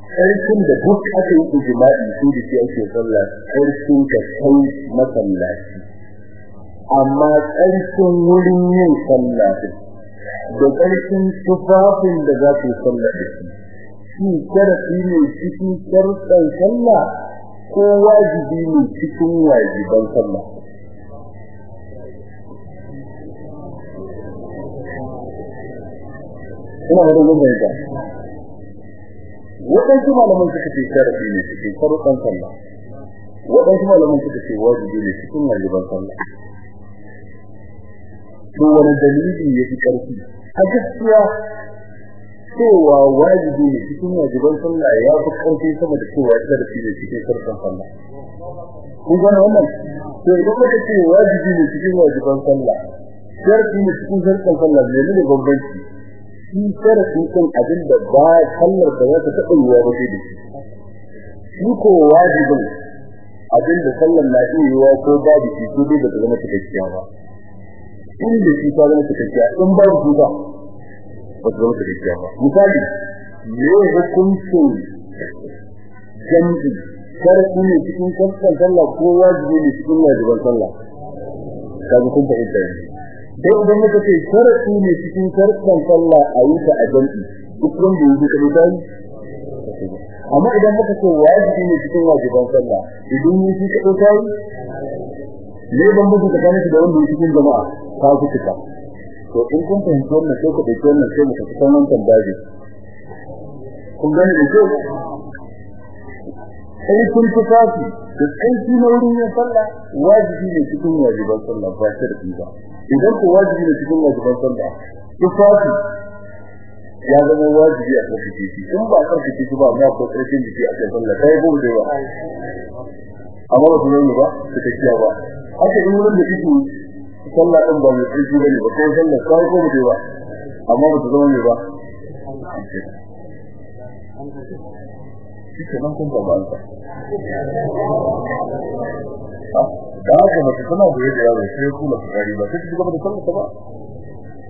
Speaker 1: Tsarkin da duk aka yi ijima'i su da shi ake sallah tsarkin ka kai masallaci. Amma tsarkin wurin yin sallah da tsarkin tufafin da za ku sallah da shi. Shi sharafi ne cikin sharɗan sallah ko wajibi ne cikin wajiban sallah? Ina da gurbin da waɗansu malaman suka ce sharafi ne cikin farukan sallah. Waɗansu malaman suka ce wajibi ne cikin wajiban sallah. To wani dalili ya fi ƙarfi. A gaskiya cewa wajibi ne cikin wajiban sallah ya fi ƙarfi sama da cewa sharafi ne cikin farukan sallah. Kun gane wannan? To idan ka ce wajibi ne cikin wajiban sallah sharafi ne cikin farukan sallah ne ne bambanci? Shi sharafi kan abin da ba kallar da wata taɓa yiwa ba sai da shi. Shi ko wajibin abin da sallar na iya yiwa ko babu shi ko dai ba ta zama cikakkiya ba. In da shi ta zama cikakkiya in ba ba zama cikakkiya ba. Misali me hukuncin jam'i? Sharadi ne cikin sharɗan sallah ko wajibi ne cikin wajiban sallah? Kun fahimta ne sai idan muka ce ne cikin sallah a yi ta a duk yi amma idan muka ce wajibi ne cikin wajiban sallah idan yi shi yi? Ne ban muku tsakanin da wanda yake cikin jama'a? Ku tuka to in kun fahimci wannan sai ku ɗauki wannan sai mu tafi kan wannan daji. Kun gane da kyau? Sai kun tufafi da aiki na wurin yin sallah wajibi ne cikin wajiban sallah ba shirki ba. Idan ku wajibi ne cikin wajiban sallah tufafi ya zama wajibi a karfafe shi in ba karfafe shi ba amma ko ƙarfin jiki a cikin sallah kai gobe da ba amma ba su ne ba su ta kiya ba. Haka in wurin da kike sallah din ba mai ƙarfi ba ne ba ko sallah kai gobe da ba amma ba su zama ne ba. Shi nan kun ba ba da haka mace tana da yadda yaro sai kula tsari ba sai kuma da sallah ba.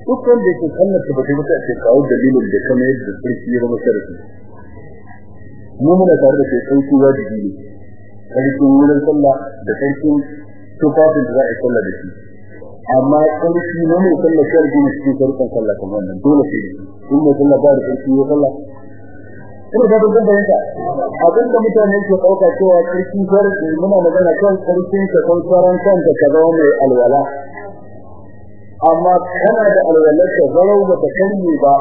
Speaker 1: Duk wanda yake sallar ta bata mata ce kawo dalilin da kuma yadda sarki ya zama sarki mu muna tare da kai sauƙi wajibi ne. Sarkin wurin sallah da sarkin tufafin da za a yi sallah da shi. Amma sarki na mai sallah sarki ne cikin sarkin sallah kamar wannan. Dole sai in mai sallah ba da sarki ya sallah. Ina da dukkan bayanta abin da mutane ke ɗauka cewa sarki sarki muna magana kan sarkin ka kan saran kanka ka zama mai alwala. Amma kana da alwalar ka zarau ba ta kanye ba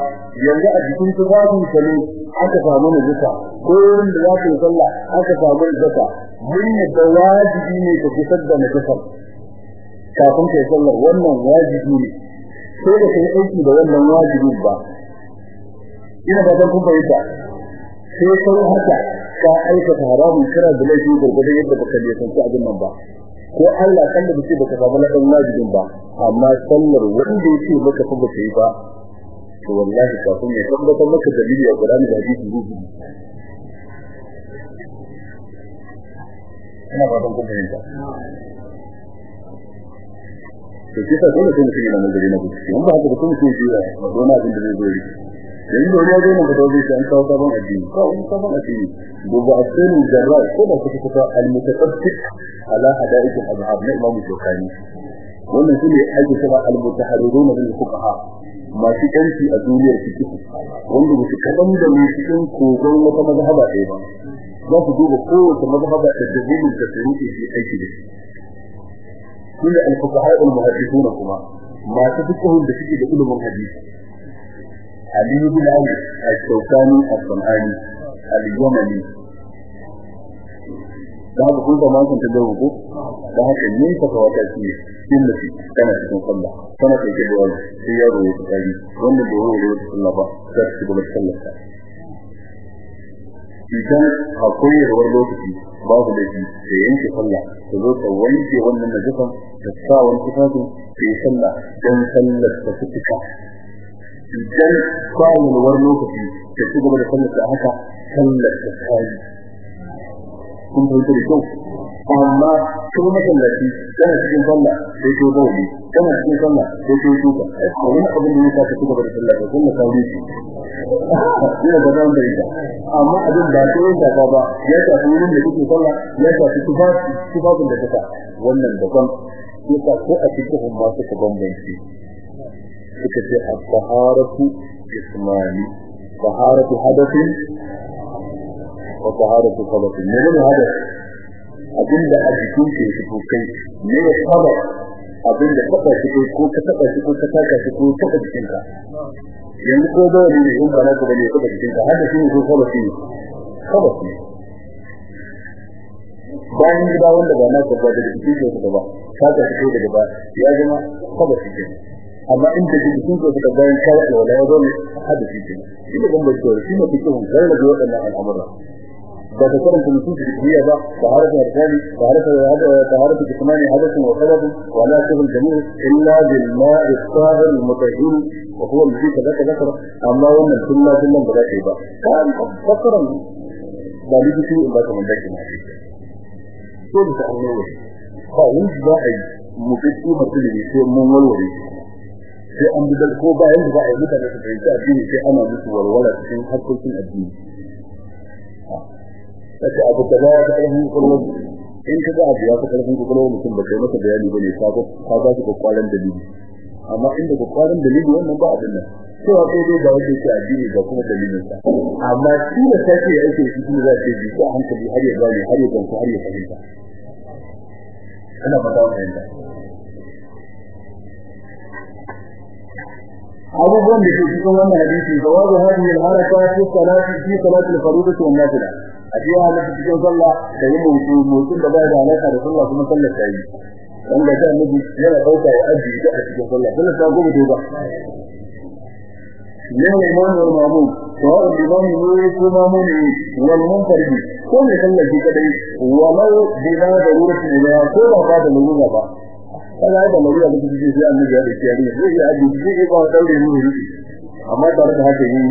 Speaker 1: yanzu a jikin tufafin ka ne aka samu najisa ko wurin da za ka sallah aka samu najisa mun yadda wajibi ne ka fitar da najisa kafin ka yi sallar wannan wajibi ne. Sai da ka yi aiki da wannan wajibin ba. Ina ba zan kun fahimta. Sai sau haka ka aikata haramun kira da laifi gurgurdan yadda baka ne san abin nan ba. Ko Allah kan da bace baka samu ladan wajibin ba amma sallar wanda yake maka fa baka yi ba to wallahi kafin ya tabbatar maka dalili a Qur'ani da hadisi ruhu ina ba don kuma to kisa dole sai mutum yana nazari na gudu in ba haka ba kuma sai jira dole abin da zai zo yi. Yanzu da wani ya zo da dole sai an kawo sabon addini. An sabon addini. Gobe a tsayin jarra ko da kuka kuka al-mutaqaddid ala hada'ik al-azhab na Imam Shawkani wannan shine ake cewa al-mutaharrirun bil fuqaha. Masu kanci a duniyar fiqh. Wanda ba su kadan da ne cikin kogon wata mazhaba ɗaya ba. Za su duba kowace mazhaba da dalilin da su rufe shi aiki da shi. Kullu al-fuqaha al-muhaddithun kuma masu fiqh da suke da ilimin hadisi. Ali ibn Ali al-Shawkani al-Sanani al-Yamani. Da haka kun zama kun ta gawo ko? Da haka ne ka fa wata shi din da kana cikin sallah kana kai da wani sai ya roye ta kari wanda da ba sai ta idan akwai yarwar lokaci babu da shi da yanke sallah ta zo ta wanke wannan najasan ta sa wani tufafin ta yi sallah dan sallar ta fita idan babu yarwar lokaci ta ci gaba da sallar ta haka sallar ta kai kun fahimta da kyau? Amma kuma masallaci kana cikin sallah sai ko zauni kana cikin sallah sai ko tuka wani abin da yasa ka tuka da sallah ko kuma ka wuce ina da zan bayyana amma abin da ke yin da ba ya ta wurin da kuke sallah ya ta ku ba ku ba da kuka wannan da kan kuka ko a cikin ma suka bambanci suka ce at-taharatu ismani taharatu hadathin wa taharatu salatin. Ne ne hadath abin da a cikin ke su kai ne ya saba abin da kafa shi ko ka taba shi ko ka taka shi ko ka taba cikin ka yanzu ko da wani ne in ba na ka ba ne taba jikin ka hada shi ne ko saba shi saba shi bayan gida wanda ba na ka ba da jikin ka ba taka shi ko daga ba ya zama saba shi ke amma in da jikin ka ka bayan da wala zo ne hada shi ke shi ne bambanci shi ne cikin gaira da waɗannan al'amura da ta karanta mutum da biya ba taharatu al-thani taharatu taharatu jismani hadathun wa sabab wa la shughl jamil illa bil ma'i al-tahir al-mutahhir wa huwa alladhi kadaka dhakara amma wannan sunna sunnan ba zai ba kan fakaran da liji in ba kaman dake ma ko da Allah ne ba wani da ai mutum mutum ne sai mun walwale sai an bidal ko ka ga shi kokwaran dalili amma inda kokwaran dalili wannan ba abin nan cewa sai dai da wanda yake addini ga kuma dalilin sa amma shi da take yake shi shi za ta ji ko hankali har ya gane har ya gansu har ya fahimta ana fata wannan abubuwan da ke cikin wannan hadisi jawazu hadhihi al-haraka fi salati fi salati al-fardhi wa nafila a cikin halatta cikin sallah da yin mutu mutun da bai da alaka da sallah kuma sallar ta yi. Dan da ta nabi yana ɗauka ya aji da a cikin sallah. Sallar ta gobe doba ne imam wal mamun sawa'u imam ne ko mamun wal munfarid ko ne sallar ki kadai walau bi da darurati ne ko ba da lura ba. Kana da mariya da kike sai annabi ya dace ne zai yi aji zai ba daure mu ne amma da haka yi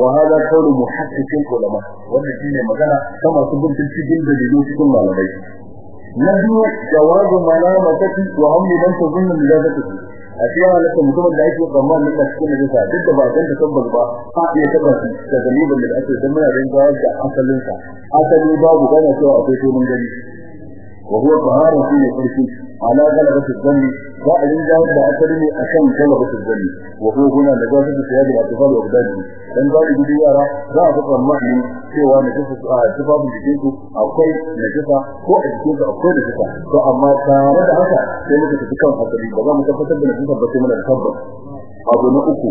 Speaker 1: hada qawlu muhaqqiqin ulama wannan shine magana ta masu bincin cikin da dole cikin malamai na biyu jawazu malamatati wa hamli man tazunnu mijazatu a cikin halatta mutumin da ake tsammanin da cikin najasa duk da ba dan ta tabbata ba a iya tabbata da dalilin da ake dan muna dan jawab da asalin sa asali babu gana cewa akwai to mun gani wa huwa farki على غلبة الظن وعلى جاهد بأثره أكم غلبة الظن وهو هنا نجاسة سياد الأطفال وأبداده dan za ku gudu yara za a fuka mahimmi cewa na jisa a tufafin jikinsu akwai na jisa ko a jikinsu akwai da jisa to amma tare da haka sai muka tafi kan hasali ba za mu tabbatar da na jisa ba sai muna da tabbas abu na uku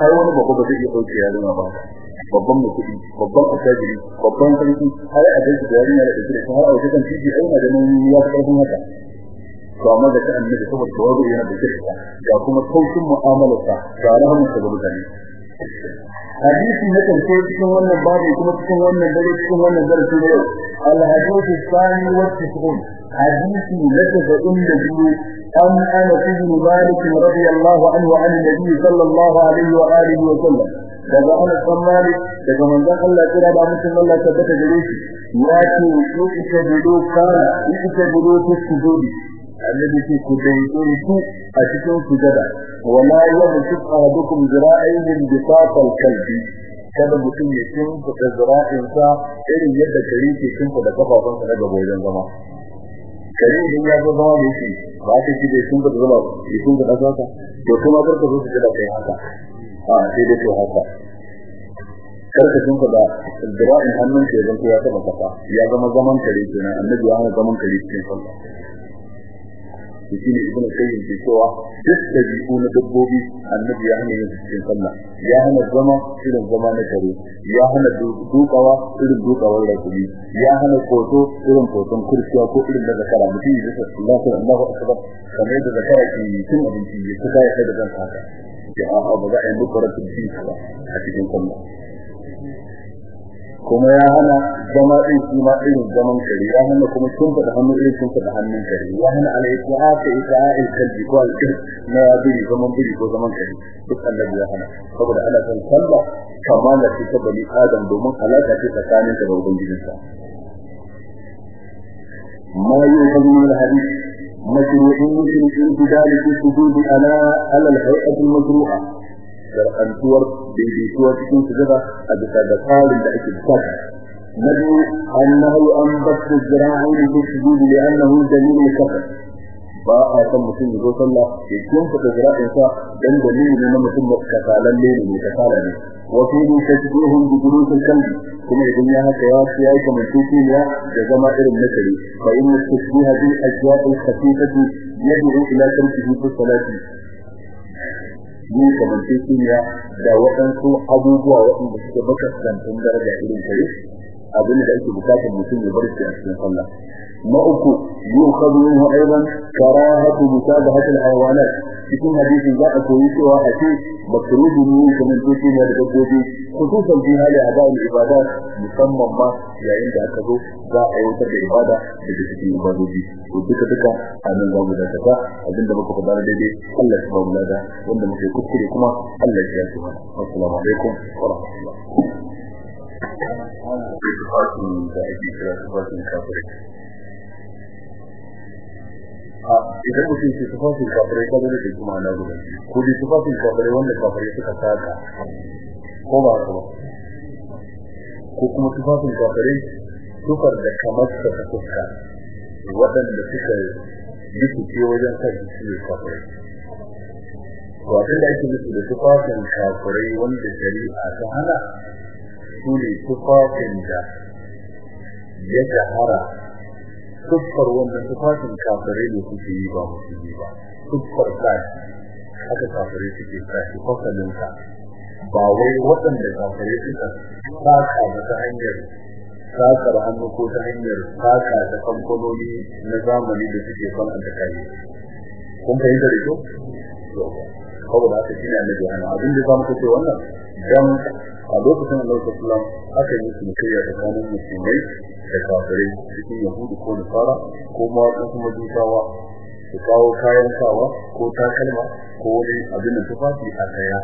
Speaker 1: ai wani babba ba zai iya ɗauke yarinya ba. Babban mutum babban asajiri babban sarki. Har a gaji da yarinya da kira har a wajen tiji ai na da nan ya ƙarfin haka. To amma da kan annabi saboda tawazu yana da kirka ga kuma saukin mu'amalarsa ga rahama ta gaba gani hadisi na ƙarshe cikin wannan babu kuma cikin wannan dare cikin wannan dare ne al hadithu thani wa tisrun hadisi na 92 قال انس بن مالك رضي الله عنه عن النبي صلى الله عليه وآله وسلم فقال أنا مالك فمن دخل لأترى بعمل الله سبت جلوسه ياتي وشوك سجدوك كان يتجدوك السجود الذي في كبيرون كو أشكو سجدا ولا يمسك ذراعي من بطاق الكلب كما مسلم يتنك زرائين سا إلي يد كريسي كنك دفع فانك أجبوا إلى kare idan ya zo zama da shi ba ta ci da tuntuɓe zama ya tuntuɓe ƙasa to kuma kar ka zo su jira kai haka. A sai dai to haka. Karka tunka da zira'in hannun ke zan ya taba kafa ya zama zaman kare kenan annabi ya hana zaman kare cikin to shine ibnu qayyim ke cewa duk dabi'u na dabbobi annabi ya hana yin cikin sallah. Ya hana zama irin zama na kare. Ya hana dukawa irin dukawar rakumi. Ya hana koto irin koton kurciya ko irin da zakara. Mutum ya ce Allahu Allahu akbar. Kamar da zakara ke cin abinci ya kuka ya kai da haka ya a ba za a yi muku shi ba a cikin sallah. kuma ya hana zama din shi ma irin zaman kare ya hana kuma tunta da hannu irin tunta da hannun kare ya hana alaiku aka ika'il kalbi ko alkir na biri zaman biri ko zaman kare duk annabi ya hana saboda ana san sallah kamala ce ta bani adam domin alaka ce tsakanin ta da ubangijinsa ما يؤخذ من الحديث مشروعية الامتداد في السجود على على الهيئة المشروعة shar'antuwar daidaituwa cikin sujada a bisa da tsarin da ake bukata na biyu annahu an basu zira'in da sujud li annahu dalil al-kafar ba a san mutum ya zo sallah ya kinta da zira'in sa dan dalili ne na mutum da kasalan ne ne kasala ne wa fi tasbihun bi durus al-qalbi kuma idan ya haka ya ce yayi kamar tukiya da zama irin na kare fa inna tasbiha bil ashya' al-khafifati yad'u ila tarkihi fi salati yin kamanceceniya da waɗansu abubuwa waɗanda suke makasantun daraja irin kare abin da ake buƙatar mutum ya bar shi a cikin sallah. Na uku yukhadu minhu aidan karahatu musabahat alhayawanat cikin hadisi za a koyi cewa a ce makruhu ne kamanceceniya da dabbobi khususan fi hali ada'ul ibadat musamman ma yayin da aka zo za a yi da ibada daga cikin ibadoji to duka duka a nan za mu daga abin da muka faɗa daidai Allah ya ba mu lada wanda muke kuskure kuma Allah ya yi mana assalamu alaikum wa rahmatullah da ake kira tufafin kafirai idan mutum ce tufafin kafirai ka zai kuma na gudu. Ko dai tufafin kafirai wanda kafirai suka saka ko ba ko ko kuma tufafin kafirai tufar da kamar ta ta fuska waɗanda suka yi fice wajen sa su ne kafirai. To abin da ake nufi da tufafin kafirai wanda shari'a ta hana su ne tufafin da ya shahara tuffar wannan tufafin kafirai ne suke yi ba musulmi ba. Tuffar kashi haka kafirai suke kashi fasalinka ba wai waɗanda kafirai suka saka da ta hanyar sakar hannu ko ta hanyar saka da kamfanoni na zamani da suke son an ta kayi kun fahimta da kyau? Saboda haka shine annabi ana abin da za mu kace wannan dan a lokacin Allah sallallahu aka yi su kai tsakanin musulmai da kafirai cikin yahudu ko nasara ko ma wasu majusawa su kawo kayan sawa ko takalma ko wani abin da tufafi a saya.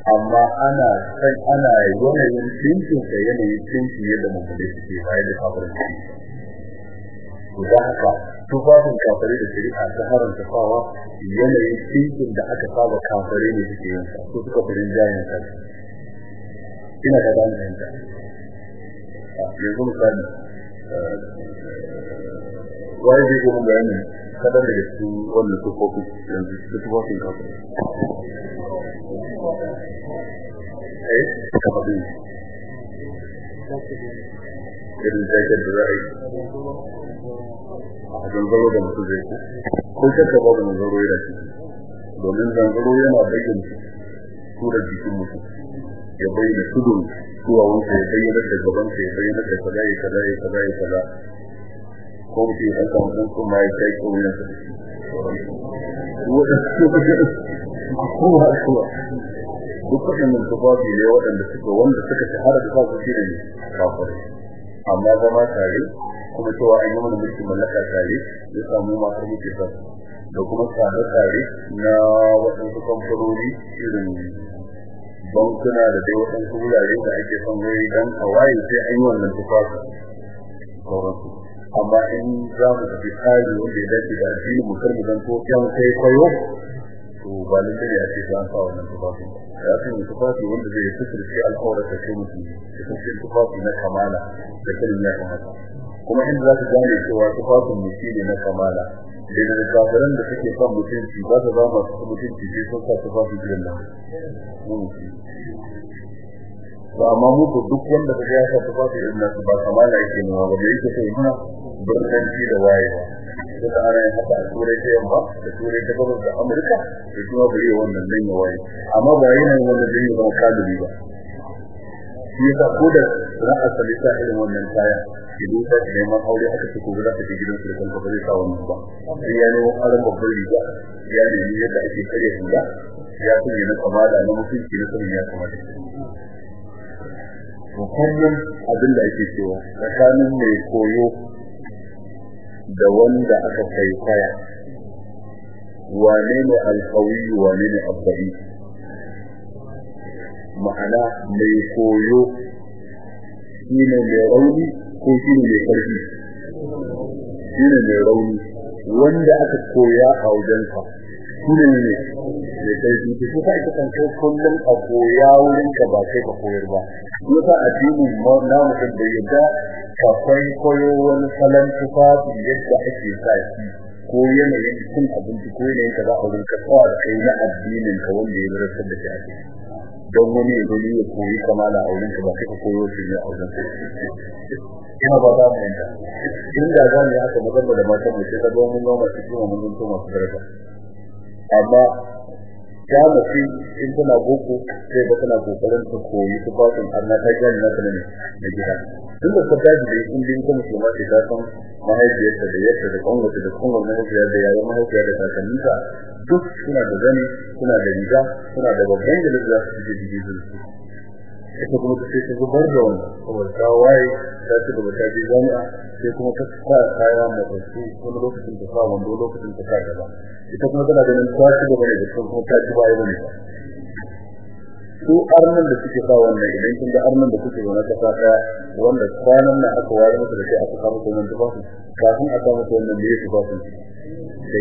Speaker 1: Amma ana san ana yanayin tinkin da yanayin tinkin yadda musulmai suke bayar da kafirai to da haka tufafin kafirai da shari'a ta haranta sawa yanayin tinkin da aka saba kafirai ne suke yin sa su suka fi rinjayen sa. Ina da dan fahimta yanzu misali wai zai goma bayanin kadan daga cikin wannan tufofi yanzu da tufafin kafirai eh kamar din irin jaket da za a yi. A zanzaro da mutum zai ko shakka ba da zanzaro yana ciki domin zanzaro yana bayyana surar jikin mutum. Ya bayyana tudun duwawunsa ya bayyana da gabansa ya bayyana da kaza ya kaza ya kaza ya kaza ko mutum ya ɗauka mutum kuma ya kai ko yana sa ko ba kuwa duk waɗannan tufafi ne waɗanda suka wanda suka shahara da sa su shi ne kafirai amma zama tare kuma cewa an yi mana mulkin mallaka tare ya samu ma har muke sa da kuma tsada tare na waɗansu kamfanoni irin bankuna da dai waɗansu wurare da ake son wai dan a waye sai an yi wannan tufafi sauransu. Amma in za mu tafi tsari wanda ya dace da addini mu kar mu zan ko kyan kai to ba lalle ne a ce za a sa wannan tufafi ya san tufafi wanda zai yi suturci al'aurar da ke mutum da suturci tufafi na kamala da kanin ya kamata. Kuma inda za ka gane cewa tufafin mutum ne na kamala da da kafiran da suke son mutunci ba su zama su mutunci sai sun sa tufafin nan. To amma mu ko duk wanda ka ya sa tufafi irin nan ba kamala yake nuna ba da yake sai nuna birnanci da wayewa. Duka ana yin haka a turai ta yamma da turai ta gabas da amurka da kuma bai yi wannan dan ya waye. Amma ba yana yin wannan dan ya zama kaluri ba. Shi yasa ko da ra'a salisa irin wannan kaya idan ce neman aure aka ce ko za ta je gidan su da kanka ba zai sa wannan ba. Sai ya nemo aron babban riga ya nemi yadda ake kare riga ya sanya na kamala na mutunci na sanin ya kamata. Kullum abin da ake cewa tsakanin mai koyo da wanda aka kai kaya wane ne alkawi wane ne abbai? Ma'ana mai koyo shine mai rauni ko shine mai ƙarfi? Shine mai rauni. Wanda aka koya a wajenka shine ne ƙarfi to kuka ita kan kai kullum a koya wurin ka ba kai ka koyar ba. Yasa addinin na mutum da yadda kafai koyo wani salon tufafi yadda ake sa shi ko yanayin cin abinci ko yanayin kaza a wurin kasuwa da kai na addinin ka wanda ya zartar da shi don wani ya gani ya koyi kamala a wurin ka ba kai ka koyo shi ne a ka. Ina ba za mu yanda inda za yi haka magana da matan mu sai ka ga mun masu daraja. Amma ya mace in tana boko sai ba tana ƙoƙarin ta koyi tufafin Allah ta gani na ta ne na gida. Tun da ta ji da in din kuma ce ta san mahaifiyarta da yadda da kanwata da kanwar mahaifiyar da yayin mahaifiyar da kakanninta duk suna da zani suna da riga suna da babban da za su je jiji su ita kuma ta sai ta zubar da wannan saboda ta waye ta ci gaba ta je jami'a sai kuma ta sa kaya matsatsu wani lokacin ta sa wando lokacin ta sa gaba. Ita kuma tana ganin ta ci gaba ne da kuma ta ci baya ne su arnan da suke sa wannan idan kin ga arnan da kuke zaune ta ɗaya wanda kwanan nan aka wayar musu da sai aka samu wannan tufafi kafin a samu wannan da yake tufafi sai